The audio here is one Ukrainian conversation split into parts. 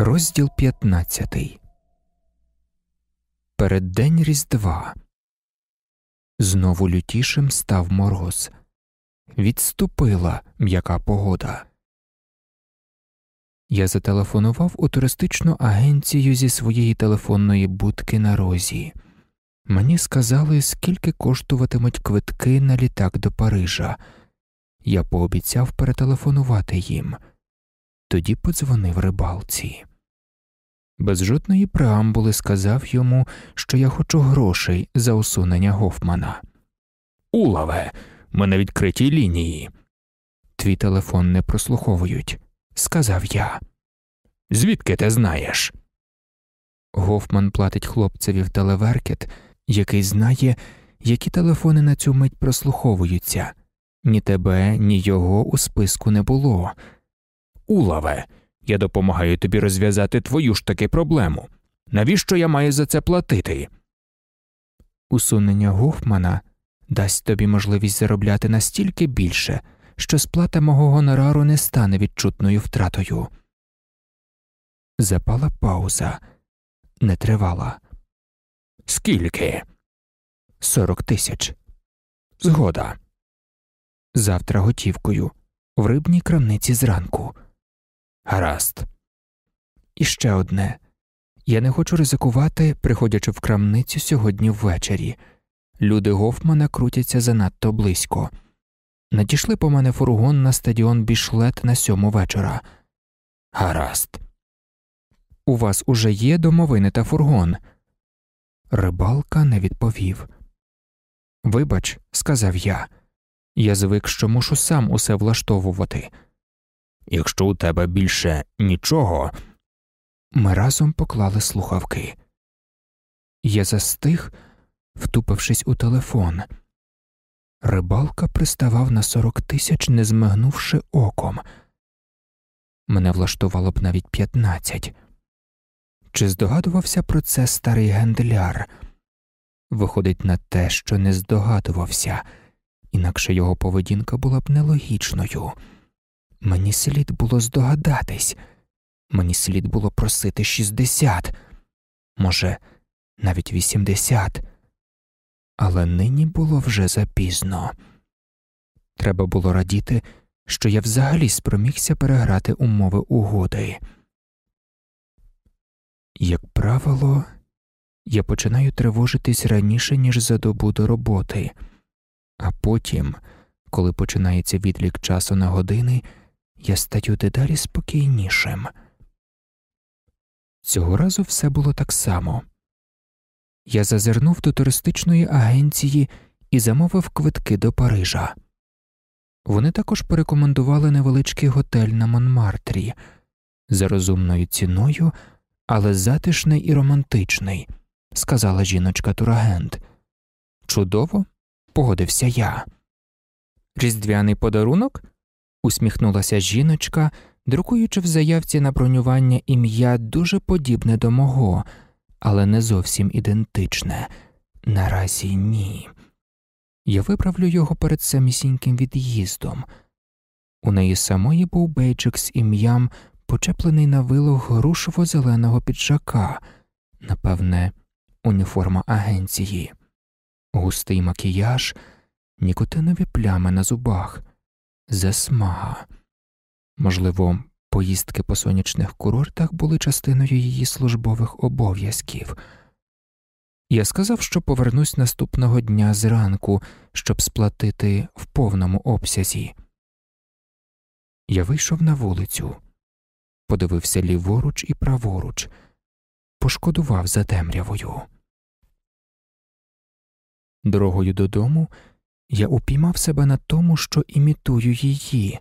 Розділ 15 Переддень Різдва. Знову лютішим став мороз. Відступила м'яка погода. Я зателефонував у туристичну агенцію зі своєї телефонної будки на розі. Мені сказали, скільки коштуватимуть квитки на літак до Парижа. Я пообіцяв перетелефонувати їм. Тоді подзвонив рибалці. Без жодної преамбули сказав йому, що я хочу грошей за усунення Гофмана. Улаве, ми на відкритій лінії. Твій телефон не прослуховують, сказав я. Звідки ти знаєш? Гофман платить хлопцеві в телеверкет, який знає, які телефони на цю мить прослуховуються. Ні тебе, ні його у списку не було. Улаве, я допомагаю тобі розв'язати твою ж таки проблему. Навіщо я маю за це платити? Усунення Гофмана дасть тобі можливість заробляти настільки більше, що сплата мого гонорару не стане відчутною втратою. Запала пауза, не тривала. Скільки? Сорок тисяч. Згода. Завтра готівкою. В рибній крамниці зранку. Гаразд. І ще одне я не хочу ризикувати, приходячи в крамницю сьогодні ввечері. Люди Гофмана крутяться занадто близько. Надійшли по мене фургон на стадіон Бішлет на сьому вечора. Гаразд. У вас уже є домовини та фургон. Рибалка не відповів. Вибач, сказав я. Я звик, що мушу сам усе влаштовувати. Якщо у тебе більше нічого. Ми разом поклали слухавки. Я застиг, втупившись у телефон. Рибалка приставав на сорок тисяч, не змигнувши оком. Мене влаштувало б навіть п'ятнадцять. Чи здогадувався про це старий гендляр? Виходить на те, що не здогадувався, інакше його поведінка була б нелогічною. Мені слід було здогадатись, мені слід було просити шістдесят, може, навіть вісімдесят, але нині було вже запізно. Треба було радіти, що я взагалі спромігся переграти умови угоди. Як правило, я починаю тривожитись раніше, ніж за добу до роботи, а потім, коли починається відлік часу на години, я стаю дедалі спокійнішим. Цього разу все було так само. Я зазирнув до туристичної агенції і замовив квитки до Парижа. Вони також порекомендували невеличкий готель на Монмартрі за розумною ціною, але затишний і романтичний, сказала жіночка турагент. Чудово, погодився я. Різдвяний подарунок? Усміхнулася жіночка, друкуючи в заявці на бронювання ім'я дуже подібне до мого, але не зовсім ідентичне. Наразі ні. Я виправлю його перед самісіньким від'їздом. У неї самої був бейджик з ім'ям, почеплений на вилог грушово зеленого піджака, напевне, уніформа агенції, густий макіяж, нікотинові плями на зубах засмага. Можливо, поїздки по сонячних курортах були частиною її службових обов'язків. Я сказав, що повернусь наступного дня зранку, щоб сплатити в повному обсязі. Я вийшов на вулицю, подивився ліворуч і праворуч, пошкодував за темрявою. Дорогою додому я упіймав себе на тому, що імітую її,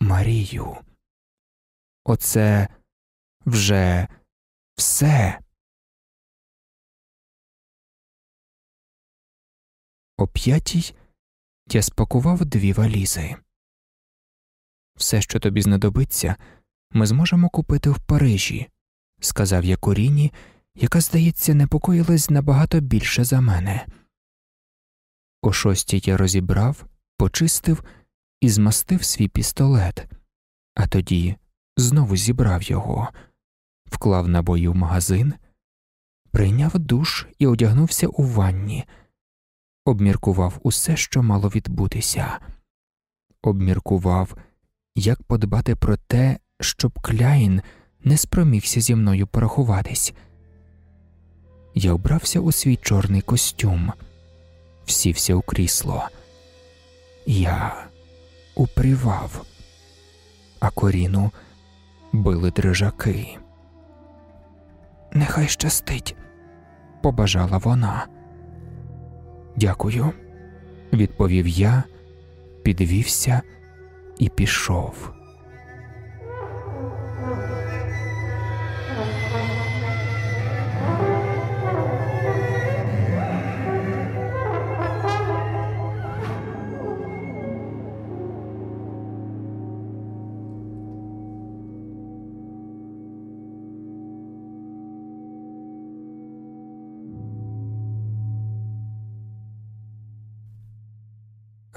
Марію. Оце вже все. О п'ятій я спакував дві валізи. Все, що тобі знадобиться, ми зможемо купити в Парижі, сказав я Коріні, яка, здається, непокоїлась набагато більше за мене. О шостій я розібрав, почистив і змастив свій пістолет, а тоді знову зібрав його. вклав набої в магазин, прийняв душ і одягнувся у ванні, обміркував усе, що мало відбутися, обміркував, як подбати про те, щоб Кляйн не спромігся зі мною порахуватись. Я обрався у свій чорний костюм, всівся у крісло. Я упрівав, а коріну били дрижаки. Нехай щастить, побажала вона. Дякую, відповів я, підвівся і пішов.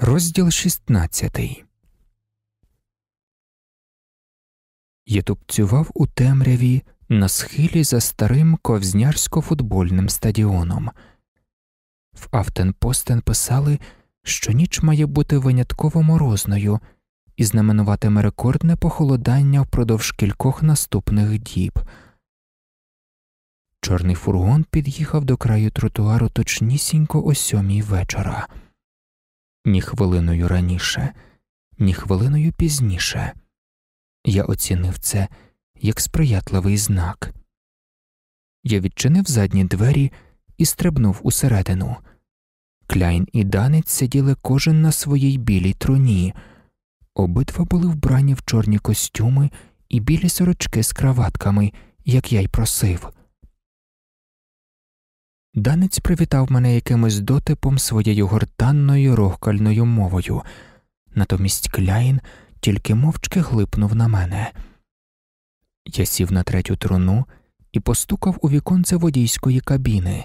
Розділ 16 Я тупцював у темряві на схилі за старим ковзнярсько-футбольним стадіоном. В Автенпостен писали, що ніч має бути винятково морозною і знаменуватиме рекордне похолодання впродовж кількох наступних діб. Чорний фургон під'їхав до краю тротуару точнісінько о сьомій вечора ні хвилиною раніше, ні хвилиною пізніше. Я оцінив це як сприятливий знак. Я відчинив задні двері і стрибнув усередину. Кляйн і данець сиділи кожен на своїй білій троні, обидва були вбрані в чорні костюми і білі сорочки з краватками, як я й просив. Данець привітав мене якимось дотипом своєю гортанною рохкальною мовою, натомість Кляйн тільки мовчки глипнув на мене. Я сів на третю труну і постукав у віконце водійської кабіни.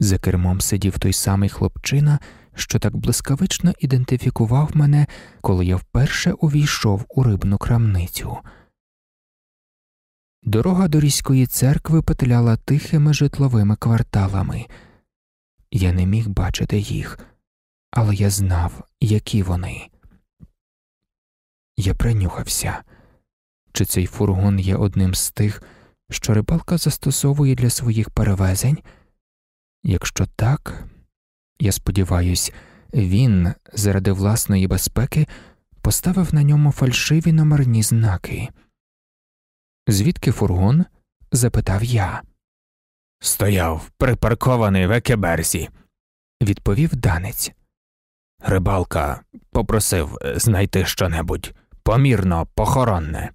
За кермом сидів той самий хлопчина, що так блискавично ідентифікував мене, коли я вперше увійшов у рибну крамницю. Дорога до Різької церкви петляла тихими житловими кварталами. Я не міг бачити їх, але я знав, які вони. Я принюхався, чи цей фургон є одним з тих, що рибалка застосовує для своїх перевезень. Якщо так, я сподіваюсь, він заради власної безпеки поставив на ньому фальшиві номерні знаки. Звідки фургон? запитав я. Стояв припаркований в Екеберсі, відповів данець. Рибалка попросив знайти щонебудь помірно похоронне.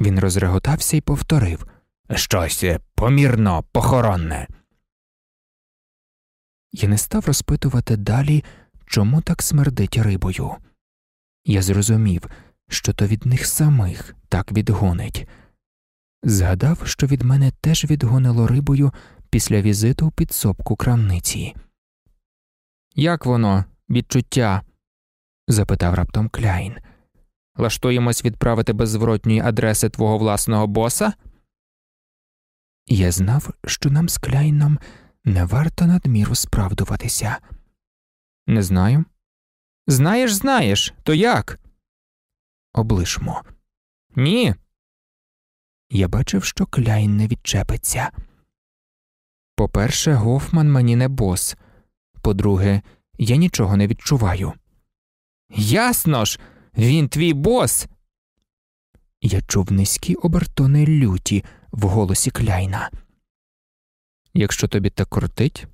Він розреготався і повторив Щось помірно похоронне. Я не став розпитувати далі, чому так смердить рибою. Я зрозумів, що то від них самих так відгонить. Згадав, що від мене теж відгонило рибою після візиту в підсобку крамниці. Як воно, відчуття? запитав раптом Кляйн. Лаштуємось відправити без зворотньої адреси твого власного боса? Я знав, що нам з Кляйном не варто надміру справдуватися. Не знаю. Знаєш, знаєш, то як? Облишмо. Ні. Я бачив, що Кляйн не відчепиться. По перше, Гофман мені не бос. По друге, я нічого не відчуваю. Ясно ж, він твій бос. Я чув низькі обертони люті в голосі Кляйна. Якщо тобі так кортить.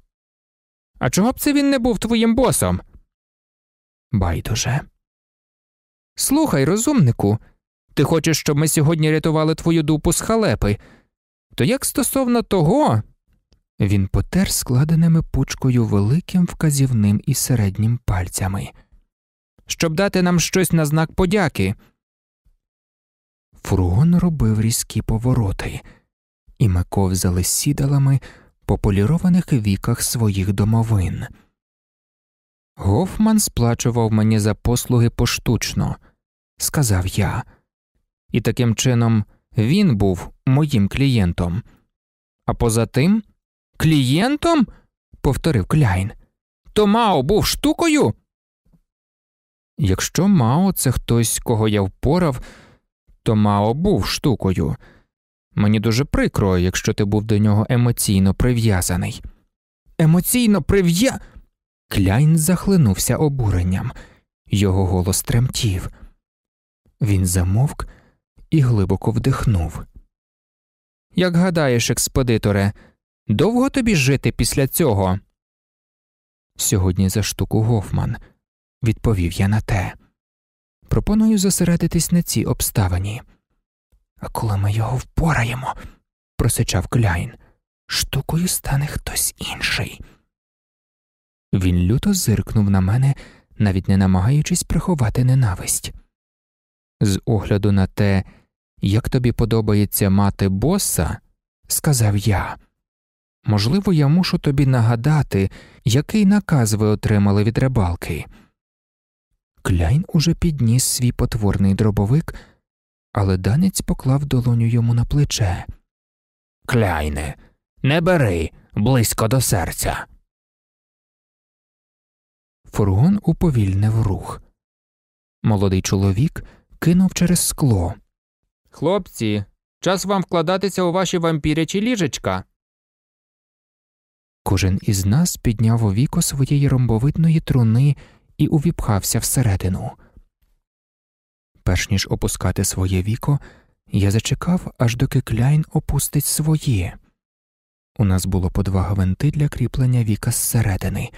А чого б це він не був твоїм босом? Байдуже. Слухай, розумнику, ти хочеш, щоб ми сьогодні рятували твою дупу з халепи. То як стосовно того. Він потер складеними пучкою великим вказівним і середнім пальцями, щоб дати нам щось на знак подяки. Фургон робив різкі повороти, і ми ковзали сідалами по полірованих віках своїх домовин. Гофман сплачував мені за послуги поштучно, сказав я, і таким чином він був моїм клієнтом. А поза тим, клієнтом? повторив Кляйн. То Мао був штукою? Якщо Мао це хтось, кого я впорав, то Мао був штукою. Мені дуже прикро, якщо ти був до нього емоційно прив'язаний. Емоційно прив'я. Кляйн захлинувся обуренням, його голос тремтів. Він замовк і глибоко вдихнув. Як гадаєш, експедиторе, довго тобі жити після цього? Сьогодні за штуку Гофман, відповів я на те. Пропоную зосередитись на цій обставині. А коли ми його впораємо, просичав Кляйн, штукою стане хтось інший. Він люто зиркнув на мене, навіть не намагаючись приховати ненависть. З огляду на те, як тобі подобається мати боса, сказав я. Можливо, я мушу тобі нагадати, який наказ ви отримали від рибалки. Кляйн уже підніс свій потворний дробовик, але данець поклав долоню йому на плече. Кляйне, не бери близько до серця. Фургон уповільнив рух. Молодий чоловік кинув через скло. Хлопці, час вам вкладатися у ваші вампірячі ліжечка. Кожен із нас підняв у віко своєї ромбовидної труни і увіпхався всередину. Перш ніж опускати своє віко, я зачекав, аж доки кляйн опустить своє. У нас було по два гвинти для кріплення віка зсередини,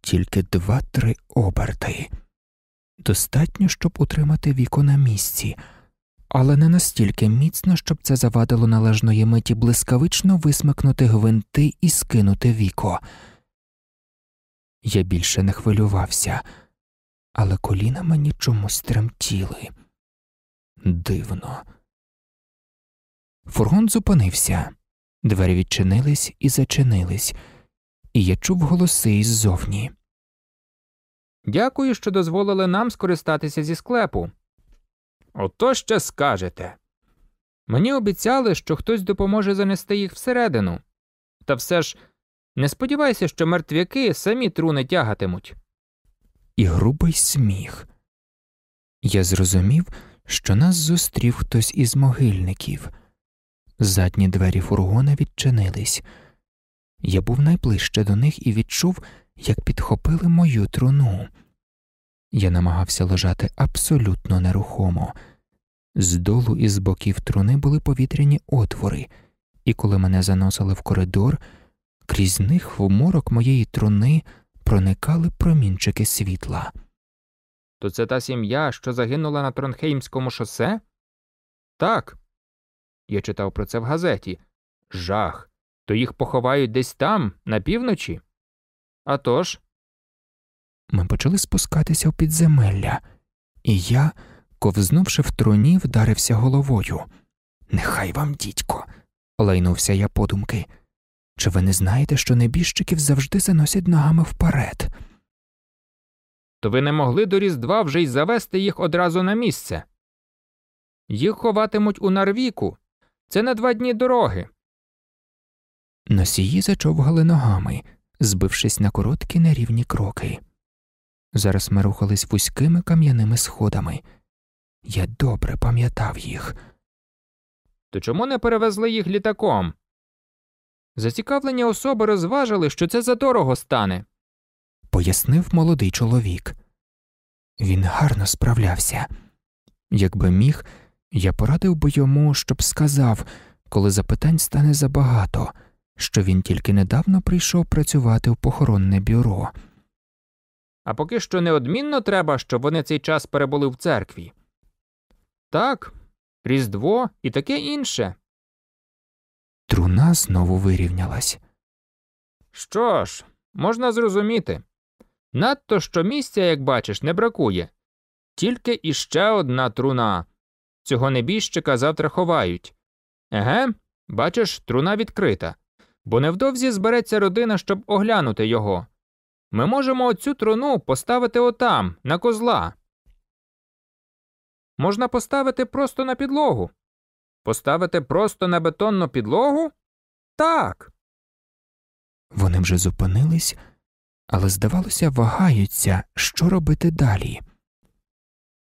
тільки два-три оберти. Достатньо, щоб утримати віко на місці, але не настільки міцно, щоб це завадило належної миті блискавично висмикнути гвинти і скинути віко. Я більше не хвилювався, але коліна мені чомусь тремтіли. Дивно. Фургон зупинився, двері відчинились і зачинились, і я чув голоси іззовні. Дякую, що дозволили нам скористатися зі склепу. Ото ще скажете. Мені обіцяли, що хтось допоможе занести їх всередину. Та все ж не сподівайся, що мертвяки самі труни тягатимуть. І грубий сміх. Я зрозумів, що нас зустрів хтось із могильників. Задні двері фургона відчинились. Я був найближче до них і відчув, як підхопили мою труну. Я намагався лежати абсолютно нерухомо. Здолу і з боків труни були повітряні отвори, і коли мене заносили в коридор, крізь них в морок моєї труни проникали промінчики світла. То це та сім'я, що загинула на Тронхеймському шосе? Так. Я читав про це в газеті. Жах. То їх поховають десь там, на півночі? А тож? Ми почали спускатися в підземелля, і я, ковзнувши в труні, вдарився головою. Нехай вам, дідько, лайнувся я подумки. Чи ви не знаєте, що небіжчиків завжди заносять ногами вперед? То ви не могли до Різдва вже й завести їх одразу на місце. Їх ховатимуть у Нарвіку. Це на два дні дороги. Носії зачовгали ногами, збившись на короткі нерівні кроки. Зараз ми рухались вузькими кам'яними сходами. Я добре пам'ятав їх. То чому не перевезли їх літаком? Зацікавлені особи розважили, що це задорого стане, пояснив молодий чоловік. Він гарно справлявся. Якби міг, я порадив би йому, щоб сказав, коли запитань стане забагато, що він тільки недавно прийшов працювати в похоронне бюро. А поки що неодмінно треба, щоб вони цей час перебули в церкві. Так, Різдво і таке інше. Труна знову вирівнялась. Що ж, можна зрозуміти. Надто що місця, як бачиш, не бракує. Тільки іще одна труна. Цього небіжчика завтра ховають. Еге, бачиш, труна відкрита, бо невдовзі збереться родина, щоб оглянути його. Ми можемо оцю труну поставити отам, на козла. Можна поставити просто на підлогу. Поставити просто на бетонну підлогу? Так. Вони вже зупинились, але, здавалося, вагаються, що робити далі.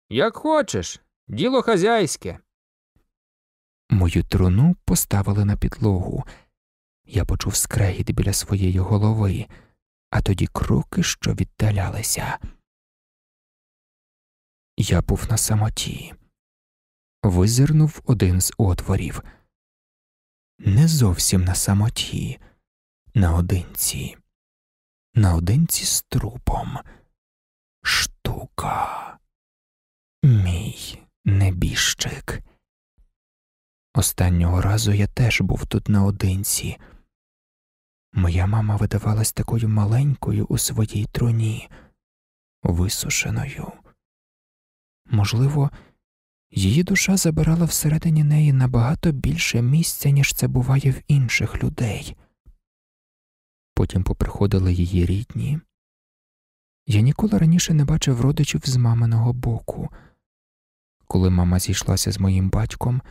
Як хочеш, діло хазяйське. Мою труну поставили на підлогу. Я почув скрегіт біля своєї голови, а тоді кроки, що віддалялися. Я був на самоті. Визирнув один з отворів. Не зовсім на самоті, наодинці, наодинці з трупом. Штука. Мій небіжчик. Останнього разу я теж був тут наодинці. Моя мама видавалась такою маленькою у своїй труні, висушеною. Можливо, її душа забирала всередині неї набагато більше місця, ніж це буває в інших людей. Потім поприходили її рідні. Я ніколи раніше не бачив родичів з маминого боку. Коли мама зійшлася з моїм батьком,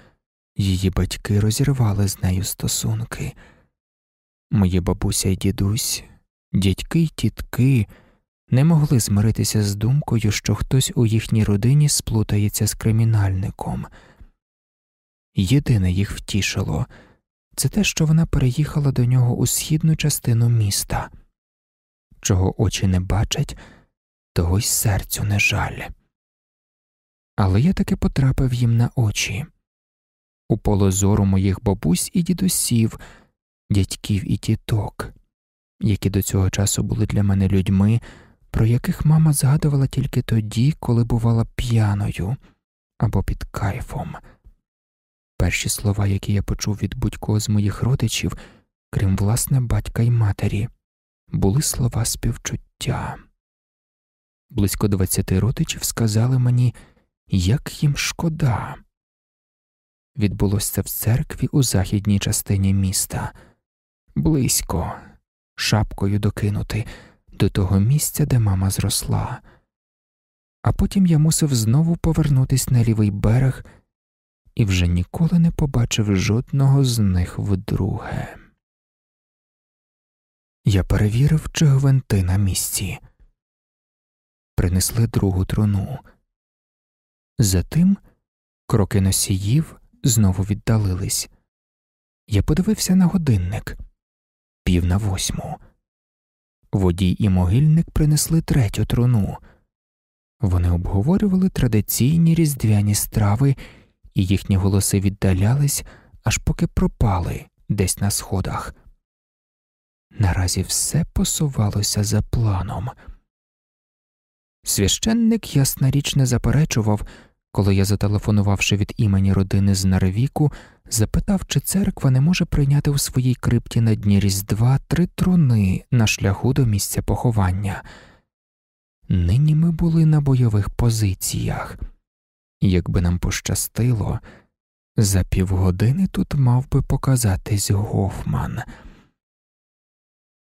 її батьки розірвали з нею стосунки. Мої бабуся й дідусь, дядьки й тітки не могли змиритися з думкою, що хтось у їхній родині сплутається з кримінальником. Єдине їх втішило це те, що вона переїхала до нього у східну частину міста. Чого очі не бачать, того й серцю не жаль. Але я таки потрапив їм на очі у поле зору моїх бабусь і дідусів, дядьків і тіток, які до цього часу були для мене людьми, про яких мама згадувала тільки тоді, коли бувала п'яною або під кайфом. Перші слова, які я почув від будь-кого з моїх родичів, крім власне батька й матері, були слова співчуття. Близько двадцяти родичів сказали мені, як їм шкода. Відбулося це в церкві у західній частині міста, близько, шапкою докинути до того місця, де мама зросла. А потім я мусив знову повернутись на лівий берег і вже ніколи не побачив жодного з них вдруге. Я перевірив, чи гвинти на місці. Принесли другу труну. Затим кроки носіїв знову віддалились. Я подивився на годинник пів на восьму. Водій і могильник принесли третю труну. Вони обговорювали традиційні різдвяні страви, і їхні голоси віддалялись, аж поки пропали десь на сходах. Наразі все посувалося за планом. Священник ясна річ не заперечував, коли я, зателефонувавши від імені родини з Наревіку, запитав, чи церква не може прийняти у своїй крипті на дні Різдва три труни на шляху до місця поховання. Нині ми були на бойових позиціях. Якби нам пощастило, за півгодини тут мав би показатись Гофман.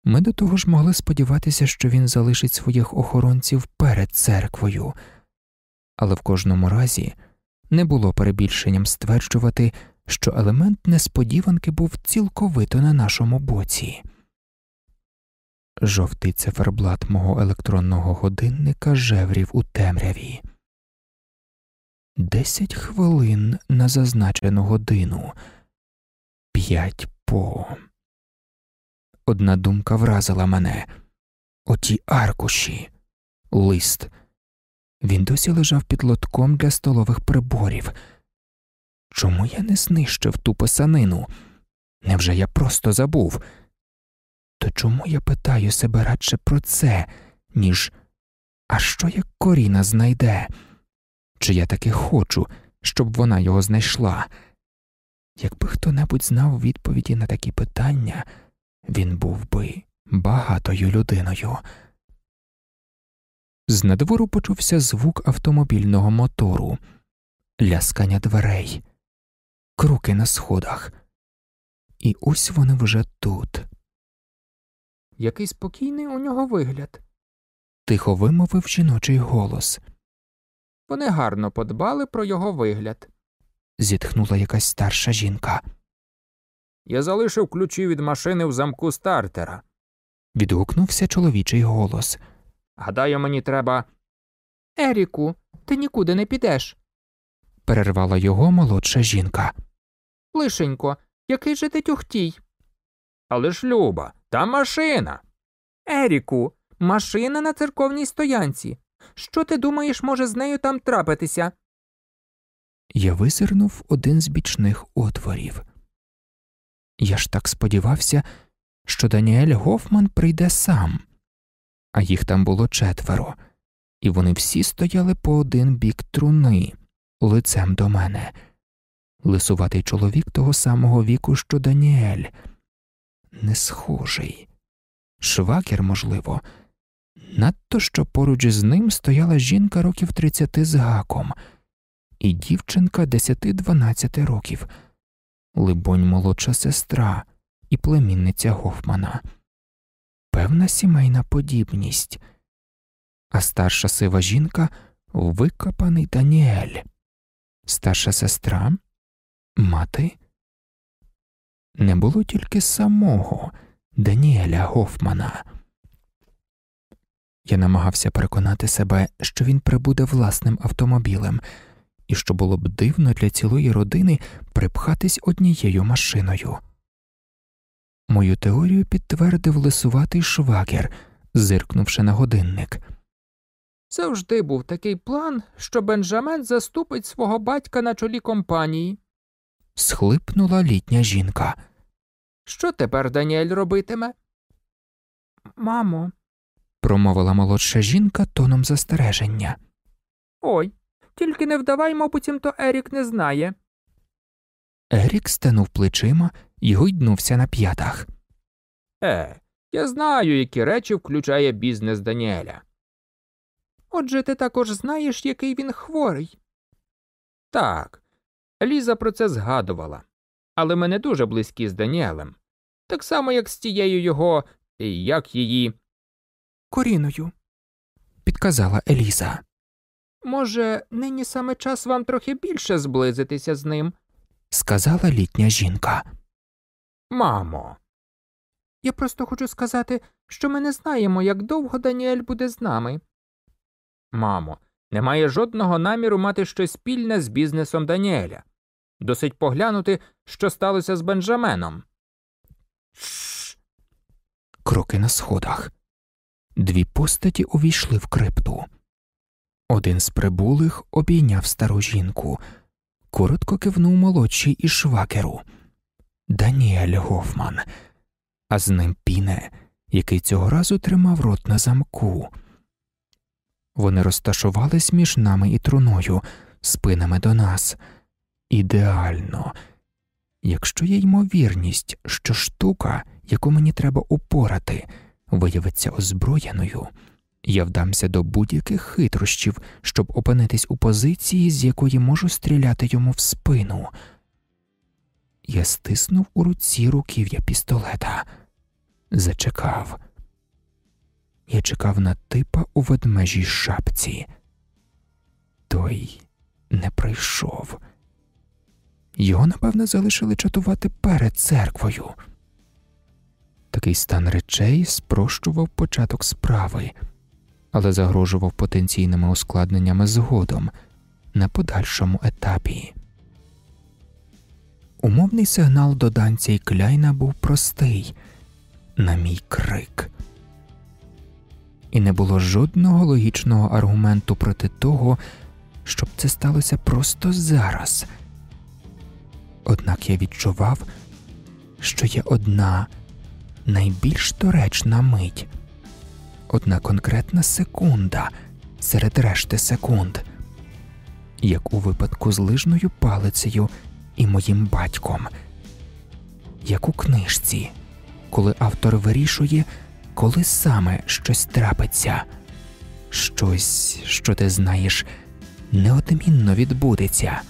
Ми до того ж могли сподіватися, що він залишить своїх охоронців перед церквою, але в кожному разі не було перебільшенням стверджувати, що елемент несподіванки був цілковито на нашому боці. Жовтий циферблат мого електронного годинника жеврів у темряві. Десять хвилин на зазначену годину. П'ять по. Одна думка вразила мене оті аркуші, лист. Він досі лежав під лотком для столових приборів. Чому я не знищив ту писанину? Невже я просто забув? То чому я питаю себе радше про це, ніж а що як Коріна знайде? Чи я таки хочу, щоб вона його знайшла? Якби хто небудь знав відповіді на такі питання, він був би багатою людиною. З надвору почувся звук автомобільного мотору, ляскання дверей, круки на сходах. І ось вони вже тут. Який спокійний у нього вигляд. Тихо вимовив жіночий голос. Вони гарно подбали про його вигляд. зітхнула якась старша жінка. Я залишив ключі від машини в замку стартера. Відгукнувся чоловічий голос. Гадаю, мені треба. Еріку, ти нікуди не підеш. Перервала його молодша жінка. Лишенько, який же ти тюхтій? Але ж Люба, та машина. Еріку, машина на церковній стоянці. Що ти думаєш, може з нею там трапитися? Я визирнув один з бічних отворів. Я ж так сподівався, що Даніель Гофман прийде сам, а їх там було четверо, і вони всі стояли по один бік труни, лицем до мене. Лисуватий чоловік того самого віку, що Даніель, не схожий. Швакер, можливо, надто що поруч з ним стояла жінка років тридцяти з гаком, і дівчинка 10-12 років, либонь, молодша сестра і племінниця Гофмана. Певна сімейна подібність, а старша сива жінка викопаний Даніель, старша сестра, мати. Не було тільки самого Даніеля Гофмана. Я намагався переконати себе, що він прибуде власним автомобілем, і що було б дивно для цілої родини припхатись однією машиною. Мою теорію підтвердив лисуватий швагер, зиркнувши на годинник. Завжди був такий план, що Бенджамен заступить свого батька на чолі компанії. Схлипнула літня жінка. Що тепер Даніель робитиме? Мамо. промовила молодша жінка тоном застереження. Ой, тільки не вдавай, мабуть, то Ерік не знає. Ерік стенув плечима і гойднувся на п'ятах. Е, я знаю, які речі включає бізнес Даніеля. Отже, ти також знаєш, який він хворий. Так, Ліза про це згадувала, але ми не дуже близькі з Даніелем, так само, як з тією його, як її. Коріною. Підказала Еліза. Може, нині саме час вам трохи більше зблизитися з ним? Сказала літня жінка. Мамо. Я просто хочу сказати, що ми не знаємо, як довго Даніель буде з нами. Мамо, немає жодного наміру мати щось спільне з бізнесом Даніеля. Досить поглянути, що сталося з Бенджаменом. Кроки на сходах. Дві постаті увійшли в крипту. Один з прибулих обійняв стару жінку, коротко кивнув молодший і швакеру Даніель Гофман, а з ним піне, який цього разу тримав рот на замку. Вони розташувались між нами і труною, спинами до нас. Ідеально, якщо є ймовірність, що штука, яку мені треба упорати, виявиться озброєною, я вдамся до будь-яких хитрощів, щоб опинитись у позиції, з якої можу стріляти йому в спину. Я стиснув у руці руків'я пістолета, зачекав. Я чекав на типа у ведмежій шапці. Той не прийшов. Його, напевне, залишили чатувати перед церквою. Такий стан речей спрощував початок справи, але загрожував потенційними ускладненнями згодом на подальшому етапі. Умовний сигнал до данця і кляйна був простий. На мій крик, і не було жодного логічного аргументу проти того, щоб це сталося просто зараз. Однак я відчував, що є одна найбільш доречна мить, одна конкретна секунда серед решти секунд, як у випадку з лижною палицею і моїм батьком, як у книжці, коли автор вирішує, коли саме щось трапиться, щось, що ти знаєш, неодмінно відбудеться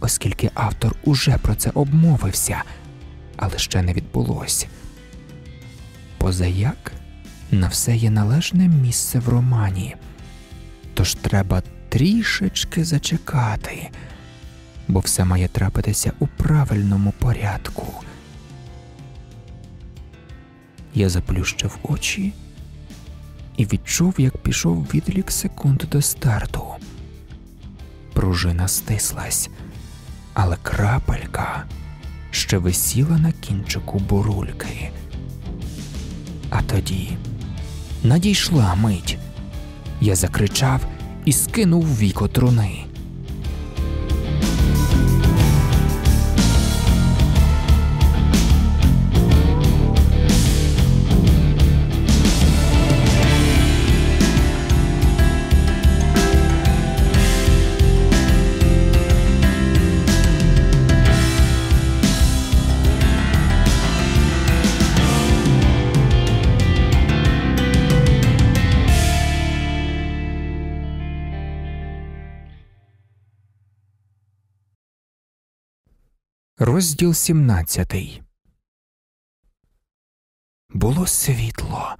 оскільки автор уже про це обмовився, але ще не відбулося. Позаяк на все є належне місце в романі, тож треба трішечки зачекати, бо все має трапитися у правильному порядку. Я заплющив очі і відчув, як пішов відлік секунд до старту. Пружина стислась, але крапелька ще висіла на кінчику бурульки. А тоді надійшла мить. Я закричав і скинув віко труни. Розділ 17 Було світло,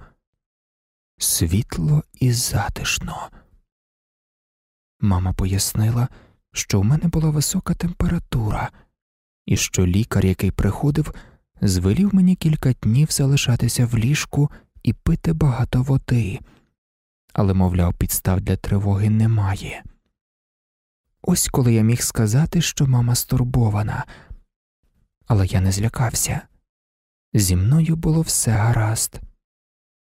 світло і затишно. Мама пояснила, що в мене була висока температура, і що лікар, який приходив, звелів мені кілька днів залишатися в ліжку і пити багато води, але, мовляв, підстав для тривоги немає. Ось коли я міг сказати, що мама стурбована але я не злякався. Зі мною було все гаразд.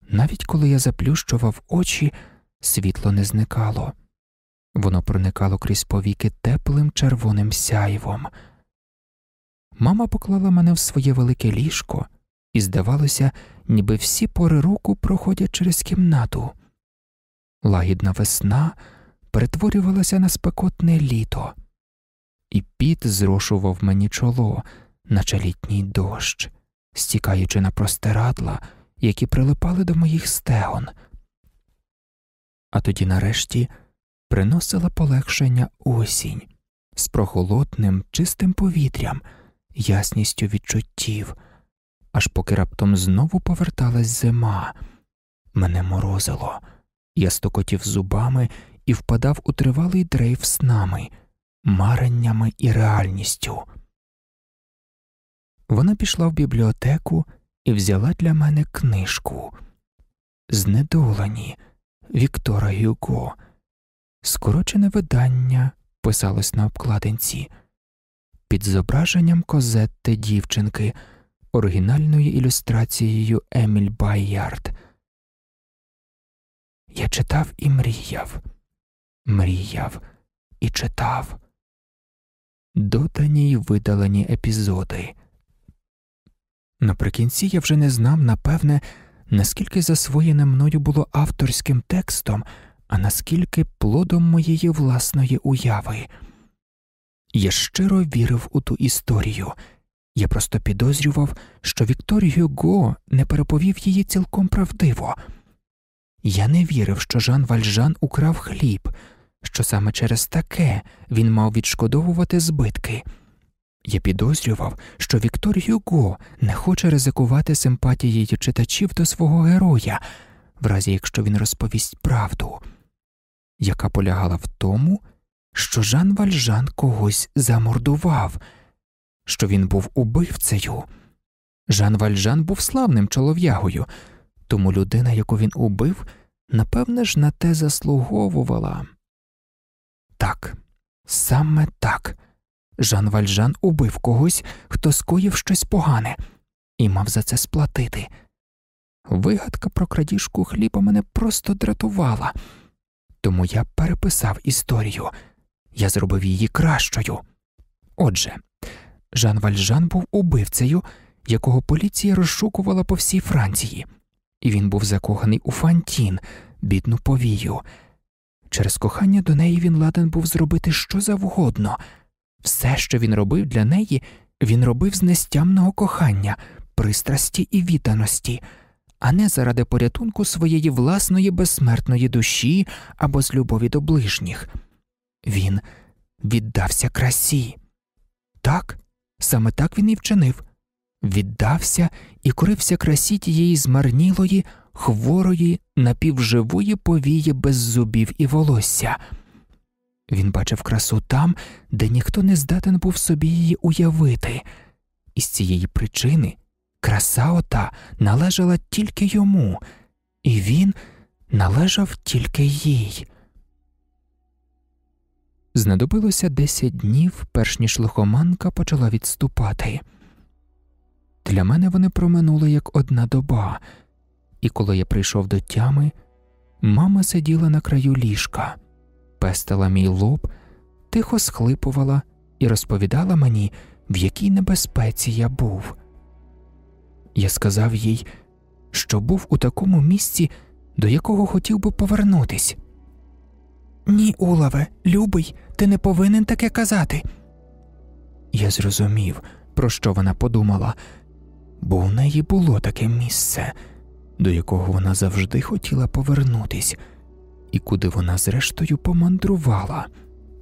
Навіть коли я заплющував очі, світло не зникало, воно проникало крізь повіки теплим червоним сяйвом. Мама поклала мене в своє велике ліжко, і, здавалося, ніби всі пори року проходять через кімнату. Лагідна весна перетворювалася на спекотне літо, і піт зрошував мені чоло наче літній дощ, стікаючи на простирадла, які прилипали до моїх стегон. А тоді, нарешті, приносила полегшення осінь з прохолодним, чистим повітрям, ясністю відчуттів, аж поки раптом знову поверталась зима. Мене морозило, я стокотів зубами і впадав у тривалий дрейф снами, мареннями і реальністю. Вона пішла в бібліотеку і взяла для мене книжку Знедолені Віктора Гюго. Скорочене видання писалось на обкладинці під зображенням козетти дівчинки, оригінальною ілюстрацією Еміль Байярд. Я читав і мріяв, мріяв і читав. Додані й видалені епізоди. Наприкінці я вже не знав, напевне, наскільки засвоєне мною було авторським текстом, а наскільки плодом моєї власної уяви. Я щиро вірив у ту історію, я просто підозрював, що Віктор Гюго не переповів її цілком правдиво. Я не вірив, що Жан Вальжан украв хліб, що саме через таке він мав відшкодовувати збитки. Я підозрював, що Віктор Юго не хоче ризикувати симпатією читачів до свого героя, в разі якщо він розповість правду, яка полягала в тому, що Жан Вальжан когось замордував, що він був убивцею. Жан Вальжан був славним чолов'ягою, тому людина, яку він убив, напевне ж на те заслуговувала. Так, саме так. Жан Вальжан убив когось, хто скоїв щось погане, і мав за це сплатити. Вигадка про крадіжку хліба мене просто дратувала, тому я переписав історію, я зробив її кращою. Отже, Жан Вальжан був убивцею, якого поліція розшукувала по всій Франції, і він був закоханий у Фантін, бідну повію. Через кохання до неї він ладен був зробити що завгодно. Все, що він робив для неї, він робив з нестямного кохання, пристрасті і відданості, а не заради порятунку своєї власної безсмертної душі або з любові до ближніх. Він віддався красі. Так, саме так він і вчинив віддався і корився красі тієї змарнілої, хворої, напівживої повії без зубів і волосся. Він бачив красу там, де ніхто не здатен був собі її уявити, і з цієї причини краса ота належала тільки йому, і він належав тільки їй. Знадобилося десять днів, перш ніж лихоманка почала відступати. Для мене вони проминули як одна доба, і коли я прийшов до тями, мама сиділа на краю ліжка, пестила мій лоб, тихо схлипувала і розповідала мені, в якій небезпеці я був. Я сказав їй, що був у такому місці, до якого хотів би повернутись. Ні, Улаве, любий, ти не повинен таке казати. Я зрозумів, про що вона подумала, бо у неї було таке місце, до якого вона завжди хотіла повернутись, і куди вона зрештою помандрувала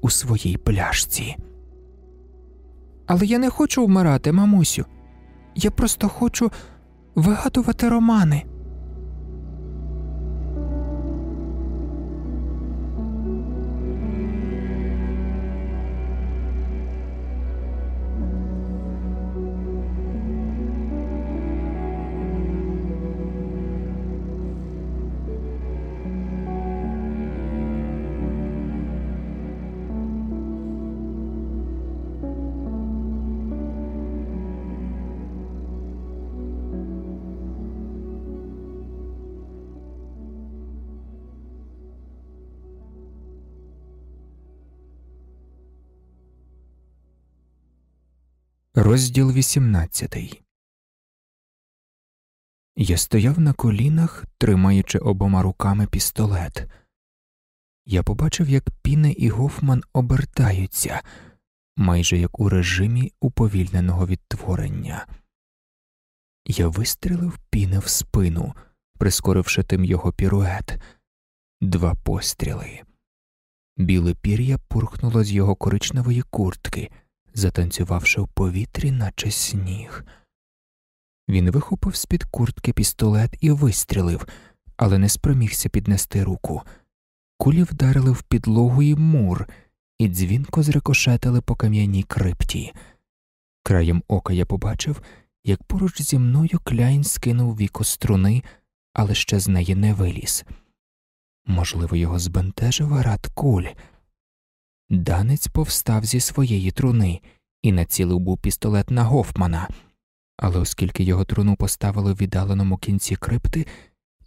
у своїй пляшці. Але я не хочу вмирати, мамусю. Я просто хочу вигадувати романи. Розділ 18 Я стояв на колінах, тримаючи обома руками пістолет. Я побачив, як Піне і Гофман обертаються, майже як у режимі уповільненого відтворення. Я вистрілив Піне в спину, прискоривши тим його пірует. Два постріли. Біле пір'я пурхнуло з його коричневої куртки затанцювавши в повітрі, наче сніг. Він вихопив з під куртки пістолет і вистрілив, але не спромігся піднести руку. Кулі вдарили в підлогу і мур, і дзвінко зрикошетили по кам'яній крипті. Краєм ока я побачив, як поруч зі мною кляйн скинув віко струни, але ще з неї не виліз. Можливо, його збентежив рад куль. Данець повстав зі своєї труни і націлив був пістолет на Гофмана, але оскільки його труну поставили в віддаленому кінці крипти,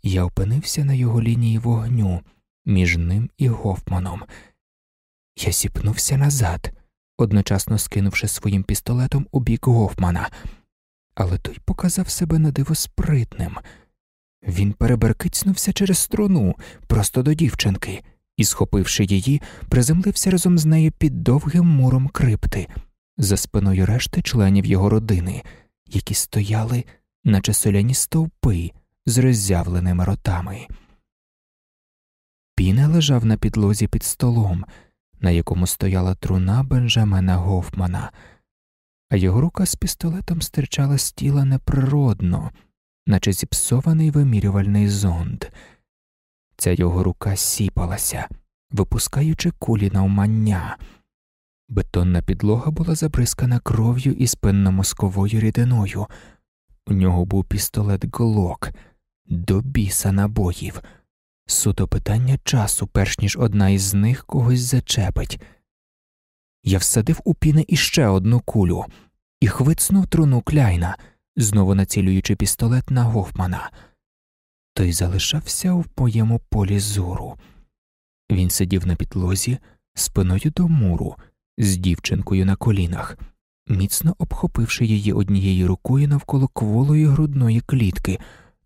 я опинився на його лінії вогню між ним і Гофманом. Я сіпнувся назад, одночасно скинувши своїм пістолетом у бік Гофмана, але той показав себе на диво спритним. Він переберкицнувся через струну просто до дівчинки і, схопивши її, приземлився разом з нею під довгим муром крипти, за спиною решти членів його родини, які стояли, наче соляні стовпи з роззявленими ротами. Піне лежав на підлозі під столом, на якому стояла труна Бенджамена Гофмана, а його рука з пістолетом стирчала з тіла неприродно, наче зіпсований вимірювальний зонд. Ця його рука сіпалася, випускаючи кулі на умання. Бетонна підлога була забризкана кров'ю і спинномозковою рідиною. У нього був пістолет глок, до біса набоїв, суто питання часу, перш ніж одна із них когось зачепить. Я всадив у піне іще одну кулю і хвицнув труну кляйна, знову націлюючи пістолет на Гофмана той залишався в моєму полі зору. Він сидів на підлозі спиною до муру з дівчинкою на колінах, міцно обхопивши її однією рукою навколо кволої грудної клітки,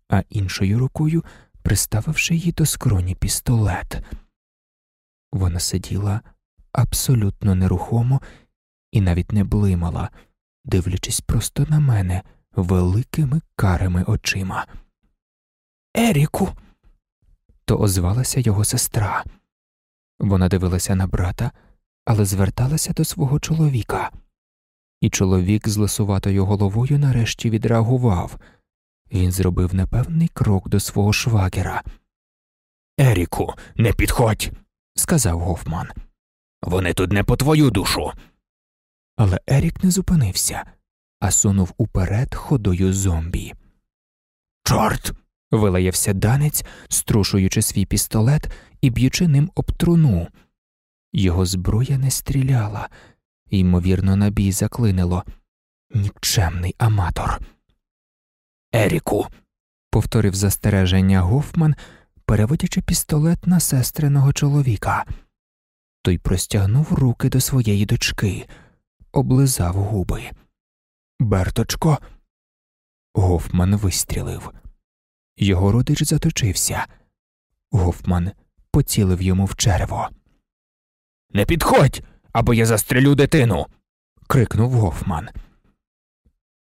а іншою рукою приставивши її до скроні пістолет. Вона сиділа абсолютно нерухомо і навіть не блимала, дивлячись просто на мене великими карими очима. Еріку. То озвалася його сестра. Вона дивилася на брата, але зверталася до свого чоловіка, і чоловік з лисуватою головою нарешті відреагував. Він зробив непевний крок до свого швагера. Еріку, не підходь, сказав Гофман. Вони тут не по твою душу. Але Ерік не зупинився, а сунув уперед ходою зомбі. Чорт. Вилаявся данець, струшуючи свій пістолет і б'ючи ним об труну. Його зброя не стріляла, ймовірно, набій заклинило. Нікчемний аматор. Еріку. повторив застереження Гофман, переводячи пістолет на сестриного чоловіка. Той простягнув руки до своєї дочки, облизав губи. Берточко. Гофман вистрілив. Його родич заточився. Гофман поцілив йому в черево. Не підходь, або я застрелю дитину. крикнув Гофман.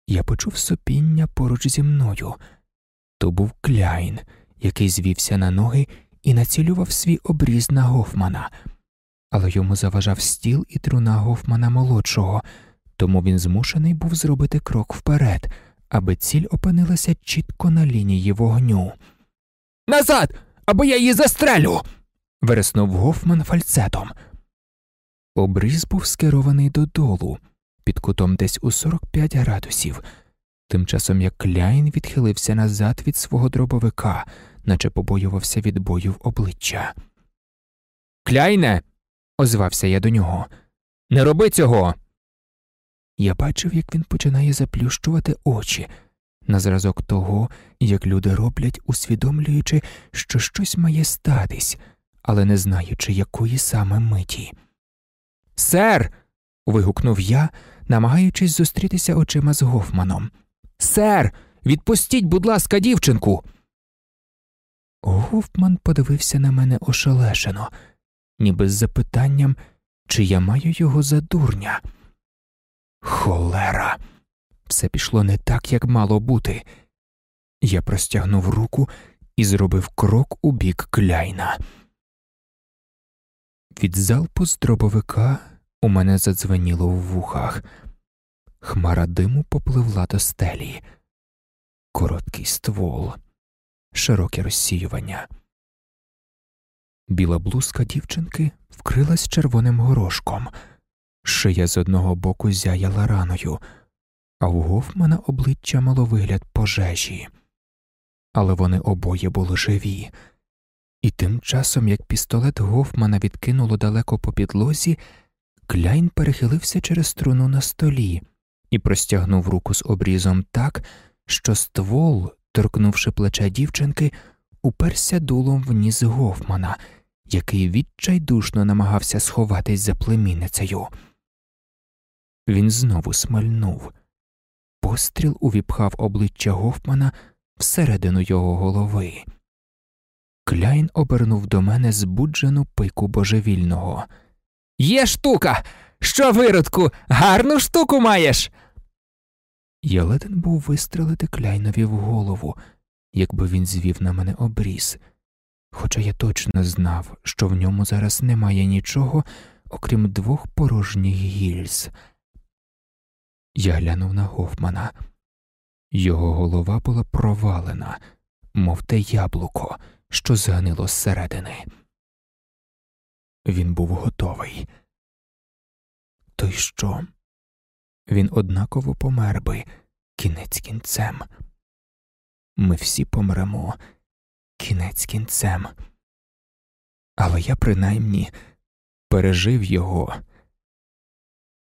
Я почув сопіння поруч зі мною. То був кляйн, який звівся на ноги і націлював свій обріз на Гофмана, але йому заважав стіл і труна Гофмана молодшого, тому він змушений був зробити крок вперед, аби ціль опинилася чітко на лінії вогню. Назад, або я її застрелю. вереснув Гофман фальцетом. Обріз був скерований додолу, під кутом десь у 45 градусів, тим часом як Кляйн відхилився назад від свого дробовика, наче побоювався від бою в обличчя. Кляйне. озвався я до нього. Не роби цього. Я бачив, як він починає заплющувати очі на зразок того, як люди роблять, усвідомлюючи, що щось має статись, але не знаючи, якої саме миті. Сер. вигукнув я, намагаючись зустрітися очима з Гофманом. Сер, відпустіть, будь ласка, дівчинку. Гофман подивився на мене ошелешено, ніби з запитанням, чи я маю його за дурня. Холера. Все пішло не так, як мало бути. Я простягнув руку і зробив крок у бік кляйна. Від залпу з дробовика у мене задзвеніло в вухах. Хмара диму попливла до стелі, короткий ствол, широке розсіювання. Біла блузка дівчинки вкрилась червоним горошком, шия з одного боку зяяла раною, а у Гофмана обличчя мало вигляд пожежі. Але вони обоє були живі. І тим часом, як пістолет Гофмана відкинуло далеко по підлозі, Кляйн перехилився через струну на столі і простягнув руку з обрізом так, що ствол, торкнувши плеча дівчинки, уперся дулом в ніс Гофмана, який відчайдушно намагався сховатись за племінницею. Він знову смальнув. Постріл увіпхав обличчя Гофмана всередину його голови. Кляйн обернув до мене збуджену пику божевільного. Є штука. Що, виродку, гарну штуку маєш. Я леден був вистрелити кляйнові в голову, якби він звів на мене обріз, хоча я точно знав, що в ньому зараз немає нічого, окрім двох порожніх гільз. Я глянув на Гофмана. Його голова була провалена, мов те яблуко, що зганило зсередини. Він був готовий. То й що? Він однаково помер би кінець кінцем. Ми всі помремо кінець кінцем. Але я принаймні пережив його.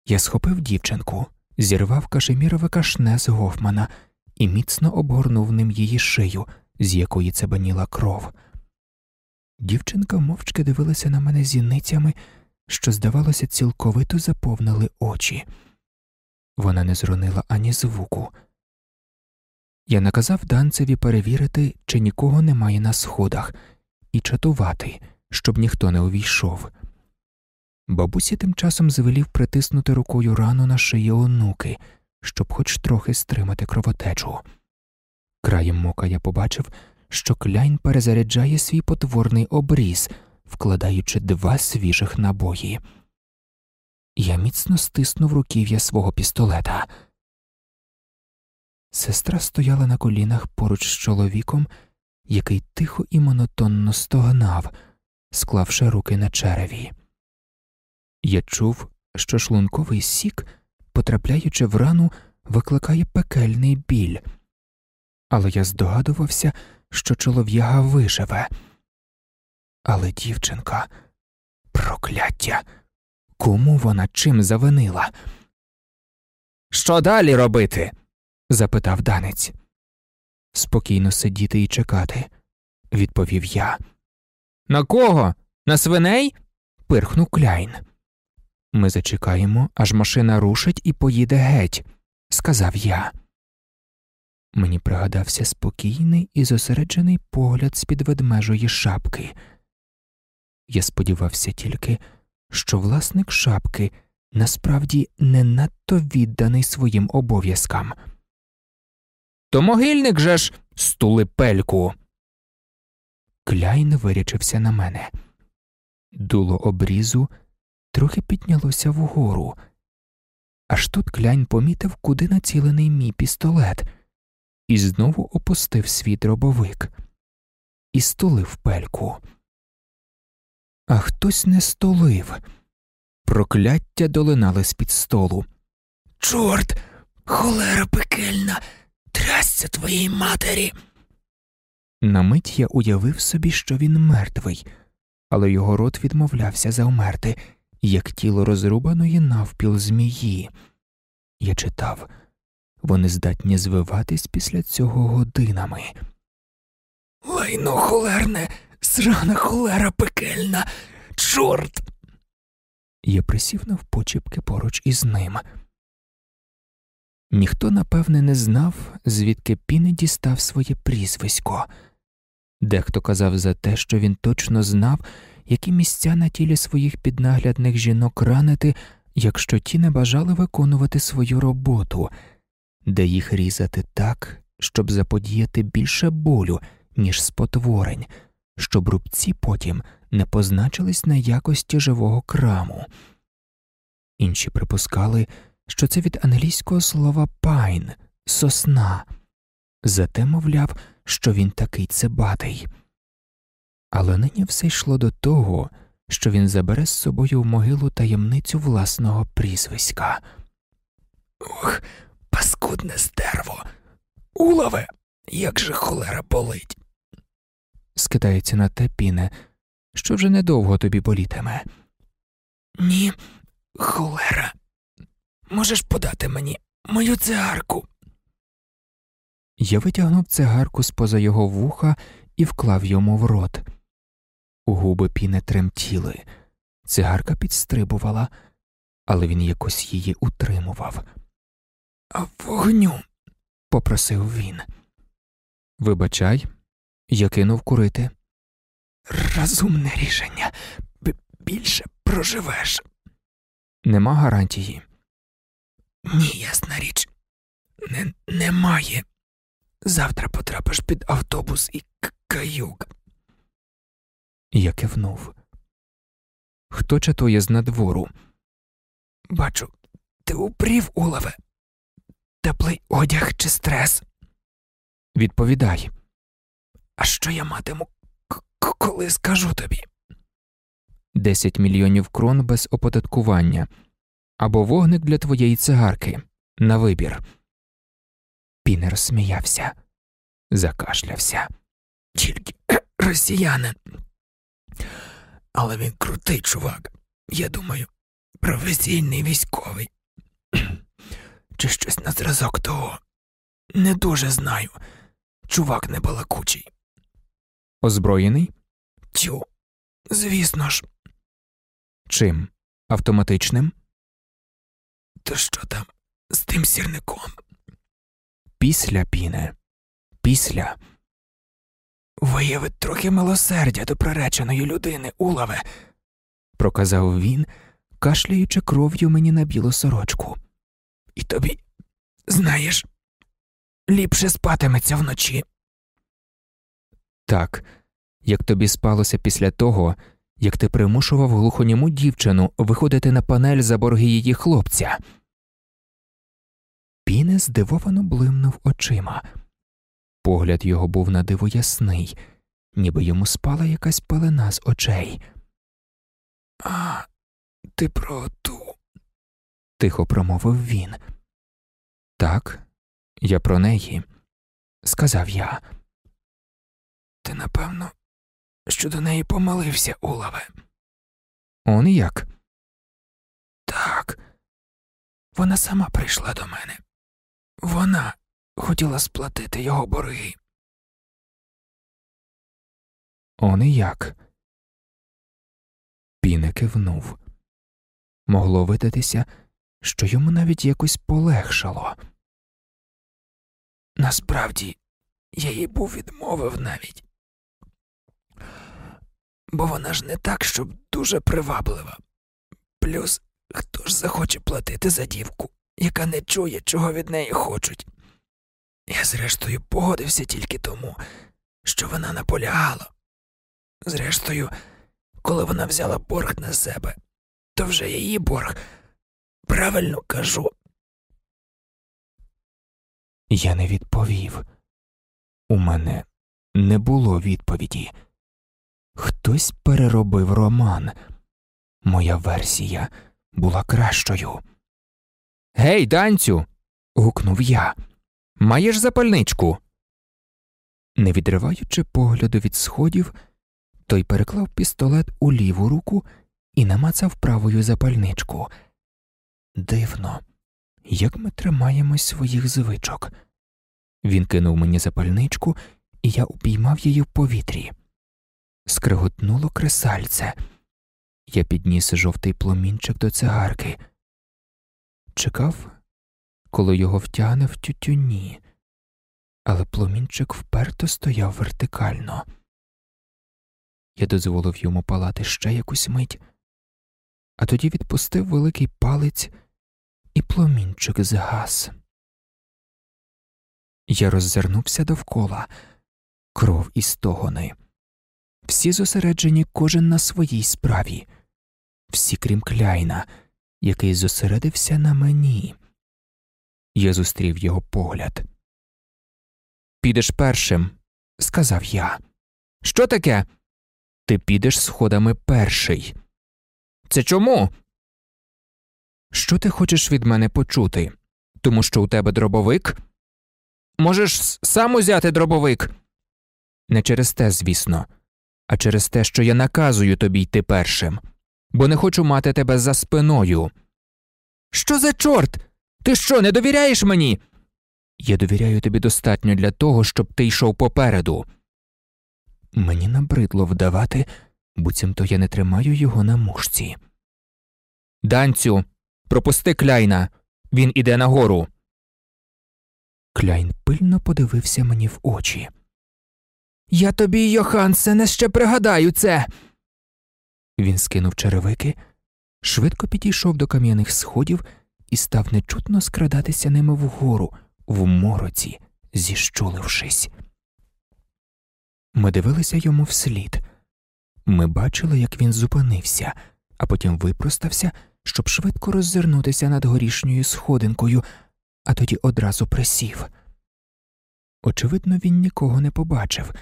Я схопив дівчинку, зірвав кашемірове кашне з Гофмана і міцно обгорнув ним її шию, з якої цебаніла кров. Дівчинка мовчки дивилася на мене зіницями, що, здавалося, цілковито заповнили очі. Вона не зронила ані звуку. Я наказав данцеві перевірити, чи нікого немає на сходах, і чатувати, щоб ніхто не увійшов. Бабусі тим часом звелів притиснути рукою рану на шиї онуки, щоб хоч трохи стримати кровотечу. Краєм мока я побачив, що кляйн перезаряджає свій потворний обріз, вкладаючи два свіжих набої. Я міцно стиснув руків'я свого пістолета. Сестра стояла на колінах поруч з чоловіком, який тихо і монотонно стогнав, склавши руки на череві. Я чув, що шлунковий сік, потрапляючи в рану, викликає пекельний біль, але я здогадувався, що чолов'яга виживе. Але дівчинка, прокляття, кому вона чим завинила? Що далі робити? запитав данець. Спокійно сидіти і чекати, відповів я. На кого? На свиней? пирхнув Кляйн. Ми зачекаємо, аж машина рушить і поїде геть, сказав я. Мені пригадався спокійний і зосереджений погляд з під ведмежої шапки. Я сподівався тільки, що власник шапки насправді не надто відданий своїм обов'язкам. То могильник же ж стули пельку. Кляйн вирячився на мене. Дуло обрізу трохи піднялося вгору. Аж тут кляйн помітив, куди націлений мій пістолет, і знову опустив свій дробовик і стулив пельку. А хтось не столив. Прокляття долинали з під столу. Чорт, холера пекельна, трясся твоїй матері. На мить я уявив собі, що він мертвий, але його рот відмовлявся завмерти, як тіло розрубаної навпіл змії. Я читав вони здатні звиватись після цього годинами. Лайно холерне, срана холера пекельна, чорт. Я присів навпочіпки поруч із ним. Ніхто, напевне, не знав, звідки Піне дістав своє прізвисько. Дехто казав за те, що він точно знав, які місця на тілі своїх піднаглядних жінок ранити, якщо ті не бажали виконувати свою роботу, де їх різати так, щоб заподіяти більше болю, ніж спотворень, щоб рубці потім не позначились на якості живого краму. Інші припускали, що це від англійського слова пайн сосна, зате мовляв, що він такий цебатий. Але нині все йшло до того, що він забере з собою в могилу таємницю власного прізвиська. Ох, паскудне стерво. Улове, як же холера болить. скидається на те піне, що вже недовго тобі болітиме. Ні, холера. Можеш подати мені мою цигарку. Я витягнув цигарку з поза його вуха і вклав йому в рот. Губи піне тремтіли, цигарка підстрибувала, але він якось її утримував. А вогню, попросив він. Вибачай, я кинув курити. Розумне рішення. Б більше проживеш. Нема гарантії. Ні, ясна річ, не, немає. Завтра потрапиш під автобус і каюк. Я кивнув. Хто чатує з надвору? Бачу, ти упрів, Улове. Теплий одяг чи стрес? Відповідай. А що я матиму, коли скажу тобі? Десять мільйонів крон без оподаткування або вогник для твоєї цигарки на вибір. Пінер сміявся, закашлявся. Тільки росіянин. Але він крутий чувак. Я думаю, професійний військовий. Чи щось на зразок того. Не дуже знаю. Чувак не балакучий. Озброєний? Тю, звісно ж. Чим? Автоматичним? То що там з тим сірником? Після піне. Після. Виявить трохи милосердя до приреченої людини, улаве, проказав він, кашляючи кров'ю мені на білу сорочку. І тобі, знаєш, ліпше спатиметься вночі. Так, як тобі спалося після того, як ти примушував глухоніму дівчину виходити на панель за борги її хлопця. Піне здивовано блимнув очима. Погляд його був на диво ясний, ніби йому спала якась пелена з очей. А, Ти про ту. тихо промовив він. Так, я про неї, сказав я. Ти напевно, що до неї помилився, Улаве. Он як? Так. Вона сама прийшла до мене. Вона хотіла сплатити його борги. Он і як? Піне кивнув. Могло видатися, що йому навіть якось полегшало. Насправді, я їй був відмовив навіть, бо вона ж не так, щоб дуже приваблива. Плюс хто ж захоче платити за дівку, яка не чує, чого від неї хочуть. Я, зрештою, погодився тільки тому, що вона наполягала. Зрештою, коли вона взяла борг на себе, то вже її борг. Правильно кажу. Я не відповів. У мене не було відповіді. Хтось переробив роман. Моя версія була кращою. Гей, данцю. гукнув я. Маєш запальничку? Не відриваючи погляду від сходів, той переклав пістолет у ліву руку і намацав правою запальничку. Дивно, як ми тримаємось своїх звичок. Він кинув мені запальничку, і я упіймав її в повітрі. Скриготнуло кресальце. Я підніс жовтий пломінчик до цигарки. Чекав, коли його втягне в тютюні, але пломінчик вперто стояв вертикально. Я дозволив йому палати ще якусь мить, а тоді відпустив великий палець, і пломінчик згас. Я роззирнувся довкола кров і стогони. Всі зосереджені кожен на своїй справі, всі крім кляйна, який зосередився на мені. Я зустрів його погляд. Підеш першим, сказав я. Що таке? Ти підеш сходами перший. Це чому? Що ти хочеш від мене почути? Тому що у тебе дробовик? Можеш сам узяти дробовик? Не через те, звісно, а через те, що я наказую тобі йти першим, бо не хочу мати тебе за спиною. Що за чорт? Ти що, не довіряєш мені? Я довіряю тобі достатньо для того, щоб ти йшов попереду. Мені набридло вдавати, буцімто я не тримаю його на мушці. Данцю, пропусти кляйна. Він іде нагору. Кляйн пильно подивився мені в очі. Я тобі, Йохансене, ще пригадаю це. Він скинув черевики, швидко підійшов до кам'яних сходів і став нечутно скрадатися ними вгору, в мороці, зіщулившись. Ми дивилися йому вслід. Ми бачили, як він зупинився, а потім випростався, щоб швидко роззирнутися над горішньою сходинкою, а тоді одразу присів. Очевидно, він нікого не побачив,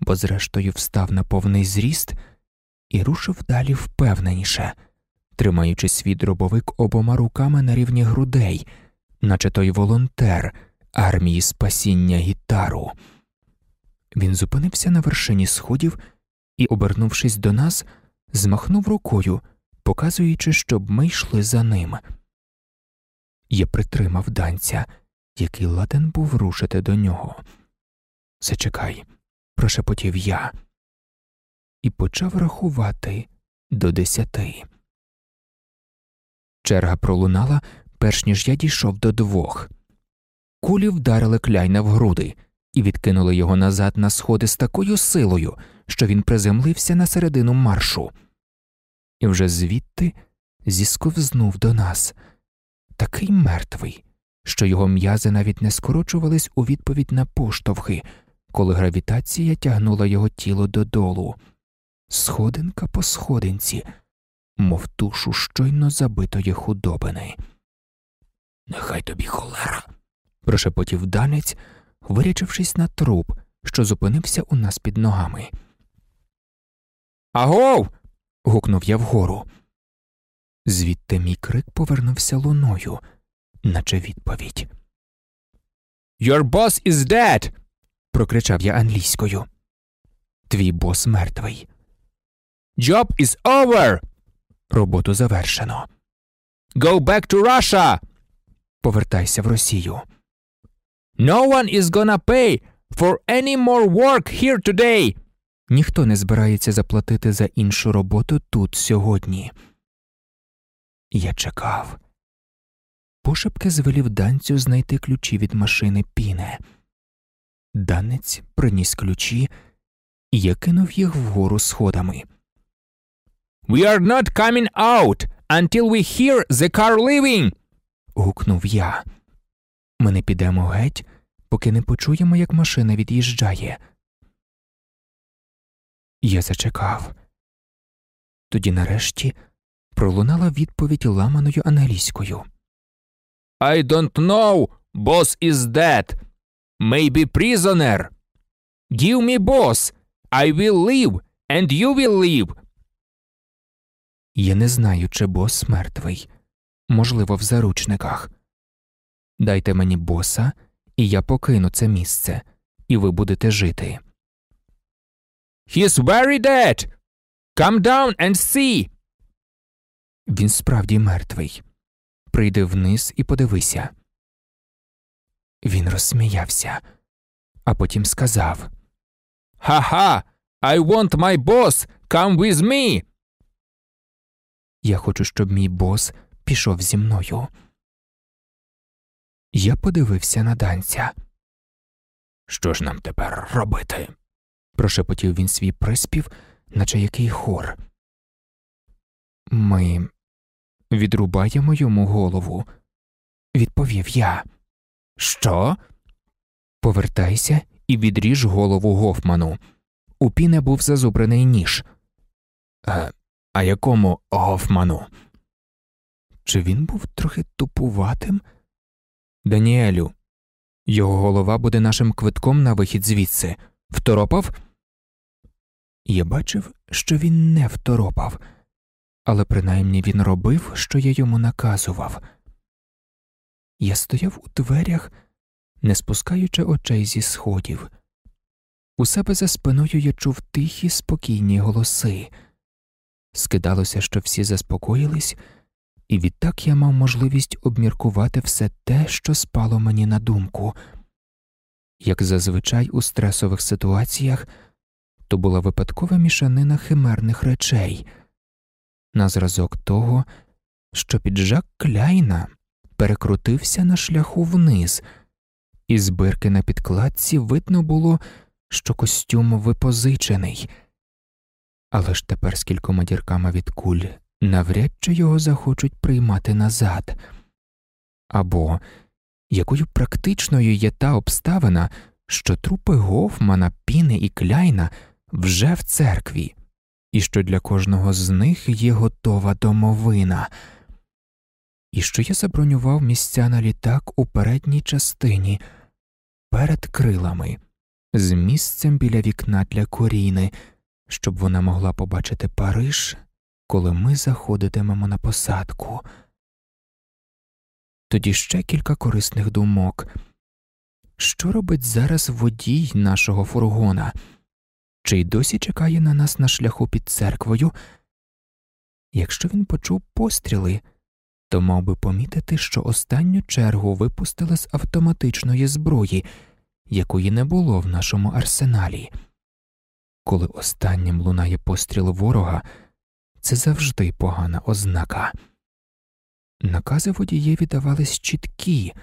бо зрештою встав на повний зріст і рушив далі впевненіше, тримаючи свій дробовик обома руками на рівні грудей, наче той волонтер армії спасіння гітару. Він зупинився на вершині сходів і, обернувшись до нас, змахнув рукою, показуючи, щоб ми йшли за ним. Я притримав данця, який ладен був рушити до нього. Зачекай, прошепотів я, і почав рахувати до десяти. Черга пролунала, перш ніж я дійшов до двох. Кулі вдарили кляйна в груди і відкинули його назад на сходи з такою силою, що він приземлився на середину маршу. І вже звідти зісковзнув до нас такий мертвий, що його м'язи навіть не скорочувались у відповідь на поштовхи, коли гравітація тягнула його тіло додолу, сходинка по сходинці, мов тушу щойно забитої худобини. Нехай тобі холера. прошепотів данець, вирячившись на труп, що зупинився у нас під ногами. Агов. гукнув я вгору. Звідти мій крик повернувся луною, наче відповідь. Your boss is dead! прокричав я англійською. Твій бос мертвий. Job is over! Роботу завершено. Go back to Russia! Повертайся в Росію. No one is gonna pay for any more work here today! Ніхто не збирається заплатити за іншу роботу тут сьогодні. Я чекав. Пошепки звелів данцю знайти ключі від машини піне. Данець приніс ключі, і я кинув їх вгору сходами. We are not coming out until we hear the car leaving! гукнув я. Ми не підемо геть, поки не почуємо, як машина від'їжджає. Я зачекав. Тоді нарешті пролунала відповідь ламаною англійською. I don't know. Boss is dead. Maybe prisoner. Give me boss. I will live, and you will live. Я не знаю, чи бос мертвий, можливо, в заручниках. Дайте мені боса, і я покину це місце, і ви будете жити. He's very dead. Come down and see. Він справді мертвий. Прийди вниз і подивися. Він розсміявся, а потім сказав Ха-ха. I want my boss. Come with me. Я хочу, щоб мій бос пішов зі мною. Я подивився на данця. Що ж нам тепер робити? прошепотів він свій приспів, наче який хор. Ми відрубаємо йому голову, відповів я. Що? Повертайся і відріж голову Гофману. У піне був зазубрений ніж. А, а якому Гофману? Чи він був трохи тупуватим? Даніелю, його голова буде нашим квитком на вихід звідси. Второпав? Я бачив, що він не второпав, але принаймні він робив, що я йому наказував. Я стояв у дверях, не спускаючи очей зі сходів. У себе за спиною я чув тихі, спокійні голоси. Скидалося, що всі заспокоїлись, і відтак я мав можливість обміркувати все те, що спало мені на думку. Як зазвичай у стресових ситуаціях, то була випадкова мішанина химерних речей, на зразок того, що піджак кляйна перекрутився на шляху вниз, і з бирки на підкладці видно було, що костюм випозичений, але ж тепер з кількома дірками від куль навряд чи його захочуть приймати назад. Або якою практичною є та обставина, що трупи Гофмана, Піни і Кляйна вже в церкві, і що для кожного з них є готова домовина, і що я забронював місця на літак у передній частині перед крилами, з місцем біля вікна для коріни, щоб вона могла побачити Париж, коли ми заходитимемо на посадку. Тоді ще кілька корисних думок. Що робить зараз водій нашого фургона? Чи й досі чекає на нас на шляху під церквою? Якщо він почув постріли, то мав би помітити, що останню чергу випустили з автоматичної зброї, якої не було в нашому арсеналі. Коли останнім лунає постріл ворога, це завжди погана ознака. Накази водієві давались чіткі,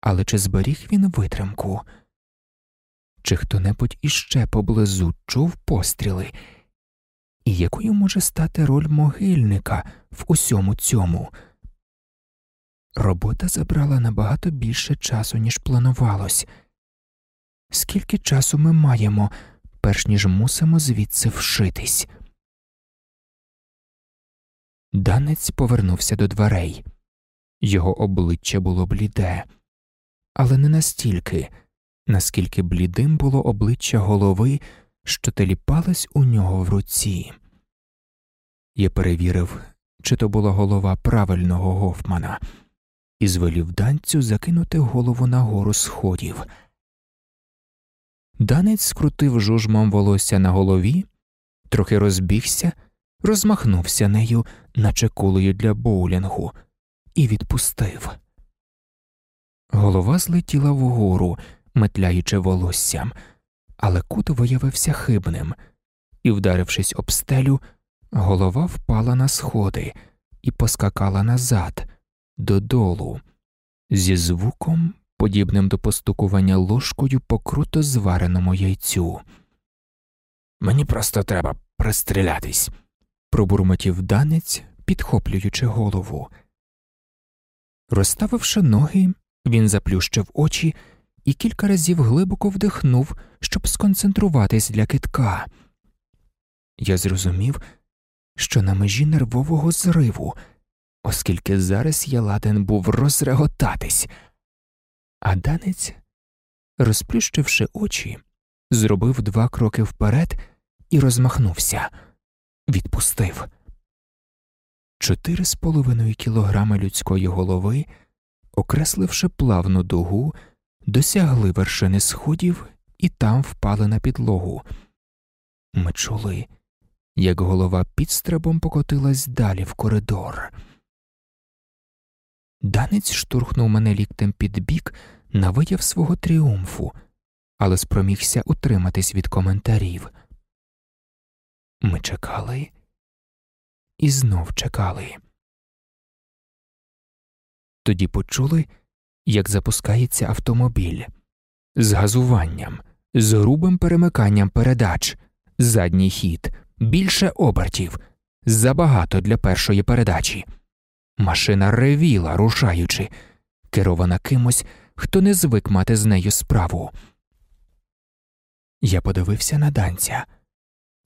але чи зберіг він витримку? Чи хто небудь іще поблизу чув постріли? І якою може стати роль могильника в усьому цьому? Робота забрала набагато більше часу, ніж планувалось. Скільки часу ми маємо, перш ніж мусимо звідси вшитись? Данець повернувся до дверей. Його обличчя було бліде, але не настільки, наскільки блідим було обличчя голови, що теліпалось у нього в руці. Я перевірив, чи то була голова правильного гофмана, і звелів данцю закинути голову на гору сходів. Данець скрутив жужмом волосся на голові, трохи розбігся, розмахнувся нею, наче кулею для боулінгу, і відпустив. Голова злетіла вгору, метляючи волоссям, але кут виявився хибним, і, вдарившись об стелю, голова впала на сходи і поскакала назад, додолу, зі звуком, подібним до постукування ложкою по круто звареному яйцю. Мені просто треба пристрілятись, пробурмотів данець, підхоплюючи голову. Розставивши ноги, він заплющив очі і кілька разів глибоко вдихнув, щоб сконцентруватись для китка. Я зрозумів, що на межі нервового зриву, оскільки зараз я ладен був розреготатись, а данець, розплющивши очі, зробив два кроки вперед і розмахнувся, відпустив. Чотири з половиною кілограми людської голови, окресливши плавну дугу, досягли вершини сходів і там впали на підлогу. Ми чули, як голова підстрибом покотилась далі в коридор. Данець штурхнув мене ліктем під бік на вияв свого тріумфу, але спромігся утриматись від коментарів. Ми чекали і знов чекали. Тоді почули, як запускається автомобіль з газуванням, з грубим перемиканням передач, задній хід, більше обертів, забагато для першої передачі. Машина ревіла, рушаючи, керована кимось, хто не звик мати з нею справу. Я подивився на данця.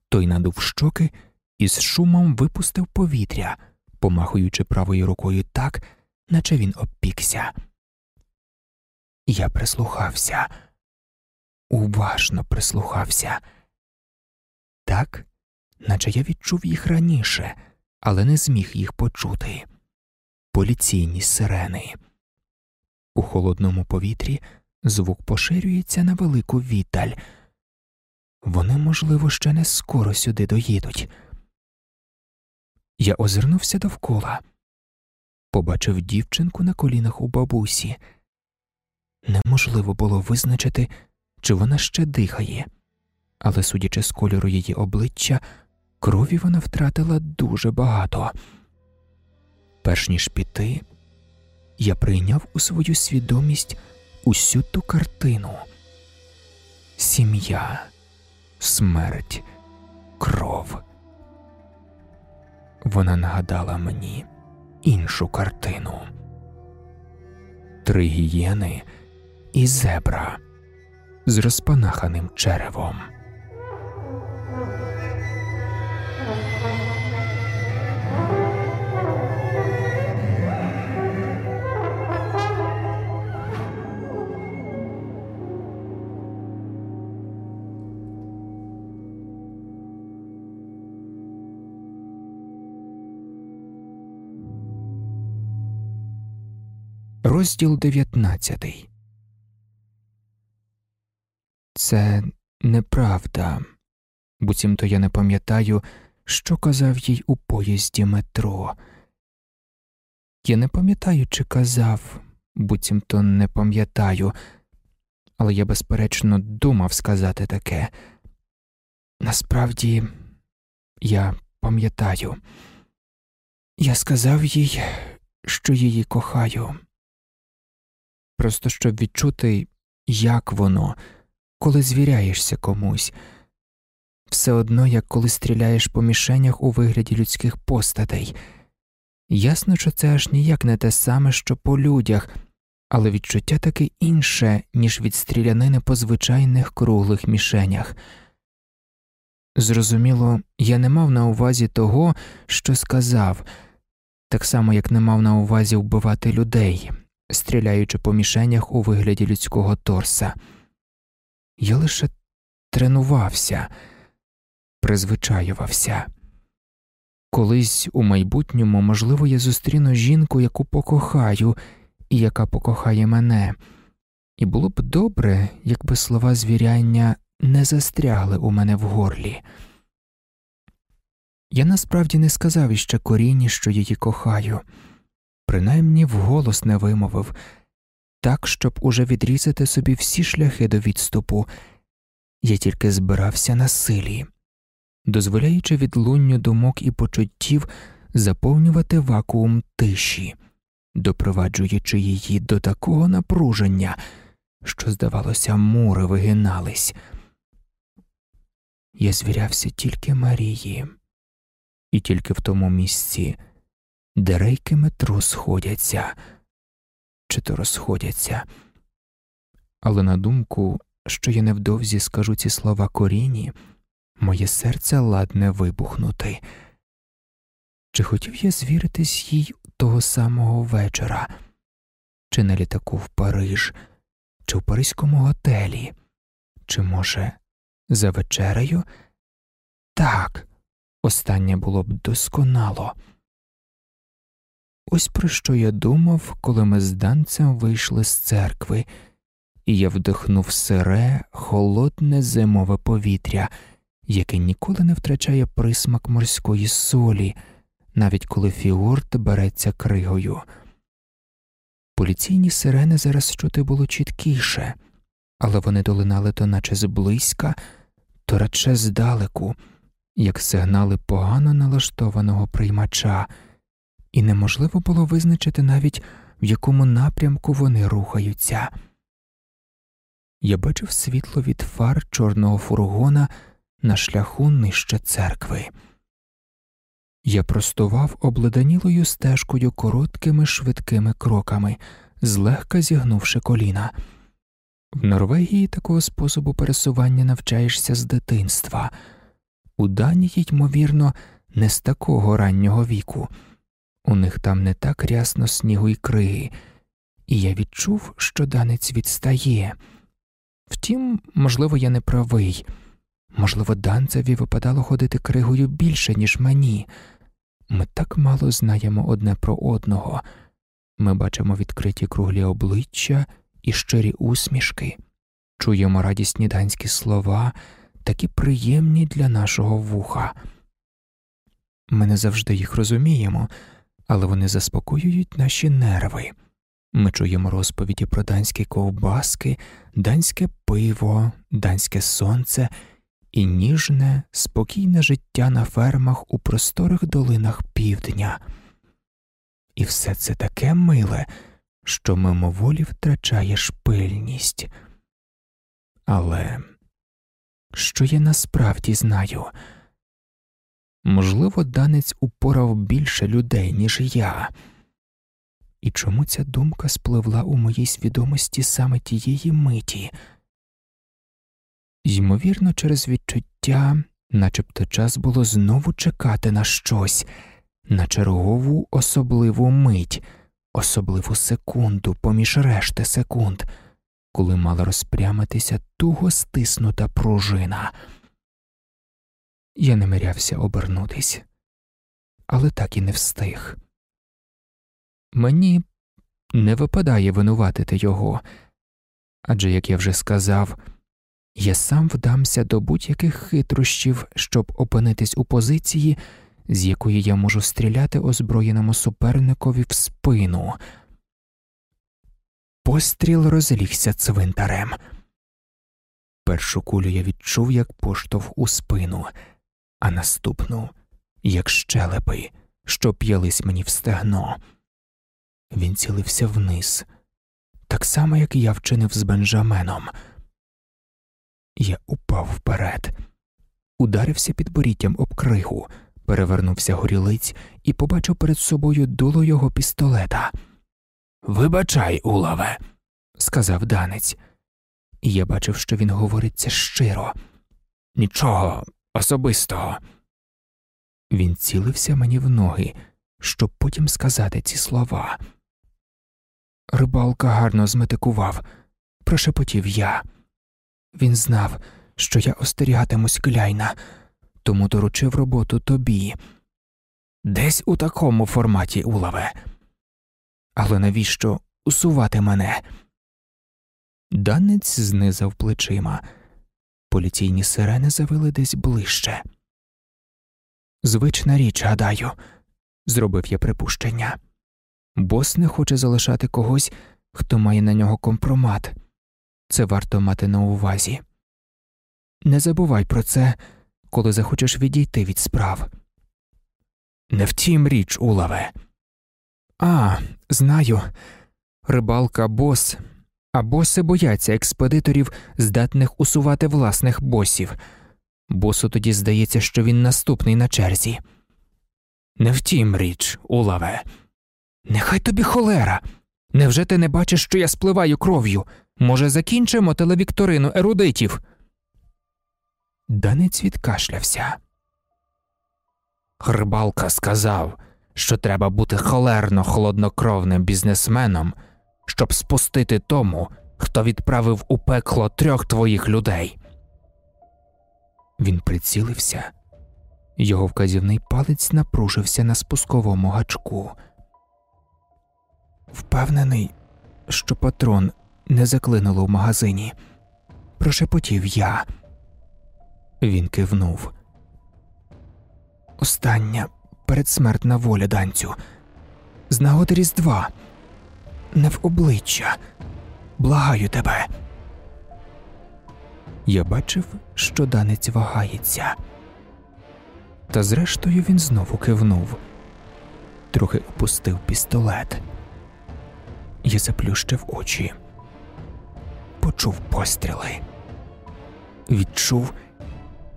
Той надув щоки і з шумом випустив повітря, помахуючи правою рукою так, наче він обпікся. Я прислухався, уважно прислухався, так, наче я відчув їх раніше, але не зміг їх почути. Поліційні сирени. У холодному повітрі звук поширюється на велику віддаль. Вони, можливо, ще не скоро сюди доїдуть. Я озирнувся довкола, побачив дівчинку на колінах у бабусі. Неможливо було визначити, чи вона ще дихає, але, судячи з кольору її обличчя, крові вона втратила дуже багато. Перш ніж піти, я прийняв у свою свідомість усю ту картину сім'я, смерть, кров. Вона нагадала мені іншу картину три гієни і зебра з розпанаханим черевом. Розділ дев'ятнадцятий. Це неправда, буцімто я не пам'ятаю, що казав їй у поїзді метро. Я не пам'ятаю, чи казав, буцімто не пам'ятаю, але я, безперечно, думав сказати таке. Насправді, я пам'ятаю, я сказав їй, що її кохаю просто щоб відчути, як воно, коли звіряєшся комусь, все одно як коли стріляєш по мішенях у вигляді людських постатей. Ясно, що це аж ніяк не те саме, що по людях, але відчуття таки інше, ніж від стрілянини по звичайних круглих мішенях. Зрозуміло, я не мав на увазі того, що сказав, так само як не мав на увазі вбивати людей, стріляючи по мішенях у вигляді людського торса. Я лише тренувався, призвичаювався. Колись у майбутньому, можливо, я зустріну жінку, яку покохаю, і яка покохає мене, і було б добре, якби слова звіряння не застрягли у мене в горлі. Я насправді не сказав іще коріні, що її кохаю, принаймні вголос не вимовив, так, щоб уже відрізати собі всі шляхи до відступу, я тільки збирався на силі, дозволяючи відлунню думок і почуттів заповнювати вакуум тиші, допроваджуючи її до такого напруження, що, здавалося, мури вигинались. Я звірявся тільки Марії, і тільки в тому місці, де рейки метро сходяться чи то розходяться, але на думку, що я невдовзі скажу ці слова коріні, моє серце ладне вибухнути. Чи хотів я звіритись їй того самого вечора, чи на літаку в Париж, чи в Паризькому готелі, чи, може, за вечерею? Так, останнє було б досконало. Ось про що я думав, коли ми з данцем вийшли з церкви, і я вдихнув сире, холодне зимове повітря, яке ніколи не втрачає присмак морської солі, навіть коли фіорд береться кригою. Поліційні сирени зараз чути було чіткіше, але вони долинали то наче зблизька, то радше здалеку, як сигнали погано налаштованого приймача і неможливо було визначити навіть в якому напрямку вони рухаються. Я бачив світло від фар чорного фургона на шляху нижче церкви. Я простував обледанілою стежкою короткими швидкими кроками, злегка зігнувши коліна. В Норвегії такого способу пересування навчаєшся з дитинства, у Данії, ймовірно, не з такого раннього віку. У них там не так рясно снігу й криги, і я відчув, що данець відстає. Втім, можливо, я не правий, можливо, данцеві випадало ходити кригою більше, ніж мені. Ми так мало знаємо одне про одного, ми бачимо відкриті круглі обличчя і щирі усмішки, чуємо радісні данські слова, такі приємні для нашого вуха. Ми не завжди їх розуміємо але вони заспокоюють наші нерви. Ми чуємо розповіді про данські ковбаски, данське пиво, данське сонце і ніжне, спокійне життя на фермах у просторих долинах півдня. І все це таке миле, що мимоволі втрачає шпильність. Але що я насправді знаю? Можливо, данець упорав більше людей, ніж я. І чому ця думка спливла у моїй свідомості саме тієї миті? Ймовірно, через відчуття, начебто час було знову чекати на щось, на чергову особливу мить, особливу секунду поміж решти секунд, коли мала розпрямитися туго стиснута пружина. Я намірявся обернутись, але так і не встиг. Мені не випадає винуватити його, адже, як я вже сказав, я сам вдамся до будь-яких хитрощів, щоб опинитись у позиції, з якої я можу стріляти озброєному суперникові в спину. Постріл розлігся цвинтарем. Першу кулю я відчув як поштовх у спину а наступну, як щелепи, що п'ялись мені в стегно. Він цілився вниз, так само, як я вчинив з Бенджаменом. Я упав вперед, ударився підборіттям об кригу, перевернувся горілиць і побачив перед собою дуло його пістолета. Вибачай, улаве, сказав данець, і я бачив, що він говорить це щиро. Нічого, особистого. Він цілився мені в ноги, щоб потім сказати ці слова. Рибалка гарно зметикував, прошепотів я. Він знав, що я остерігатимусь кляйна, тому доручив роботу тобі. Десь у такому форматі улаве. Але навіщо усувати мене? Данець знизав плечима. Поліційні сирени завели десь ближче. Звична річ, гадаю, зробив я припущення. Бос не хоче залишати когось, хто має на нього компромат. Це варто мати на увазі. Не забувай про це, коли захочеш відійти від справ. Не втім річ, улаве. А, знаю. Рибалка бос, а боси бояться експедиторів, здатних усувати власних босів. Босу тоді здається, що він наступний на черзі. Не втім річ, улаве. Нехай тобі холера. Невже ти не бачиш, що я спливаю кров'ю? Може, закінчимо телевікторину ерудитів? Данець відкашлявся. Рибалка сказав, що треба бути холерно холоднокровним бізнесменом, щоб спустити тому, хто відправив у пекло трьох твоїх людей. Він прицілився, його вказівний палець напружився на спусковому гачку. Впевнений, що патрон не заклинуло в магазині. Прошепотів я. Він кивнув. Остання передсмертна воля данцю. З нагоди Різдва. Не в обличчя. Благаю тебе. Я бачив, що данець вагається. Та зрештою він знову кивнув, трохи опустив пістолет. Я заплющив очі, почув постріли, відчув,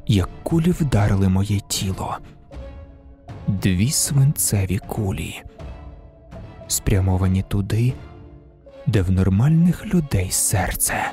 як кулі вдарили моє тіло. Дві свинцеві кулі, спрямовані туди, де в нормальних людей серце.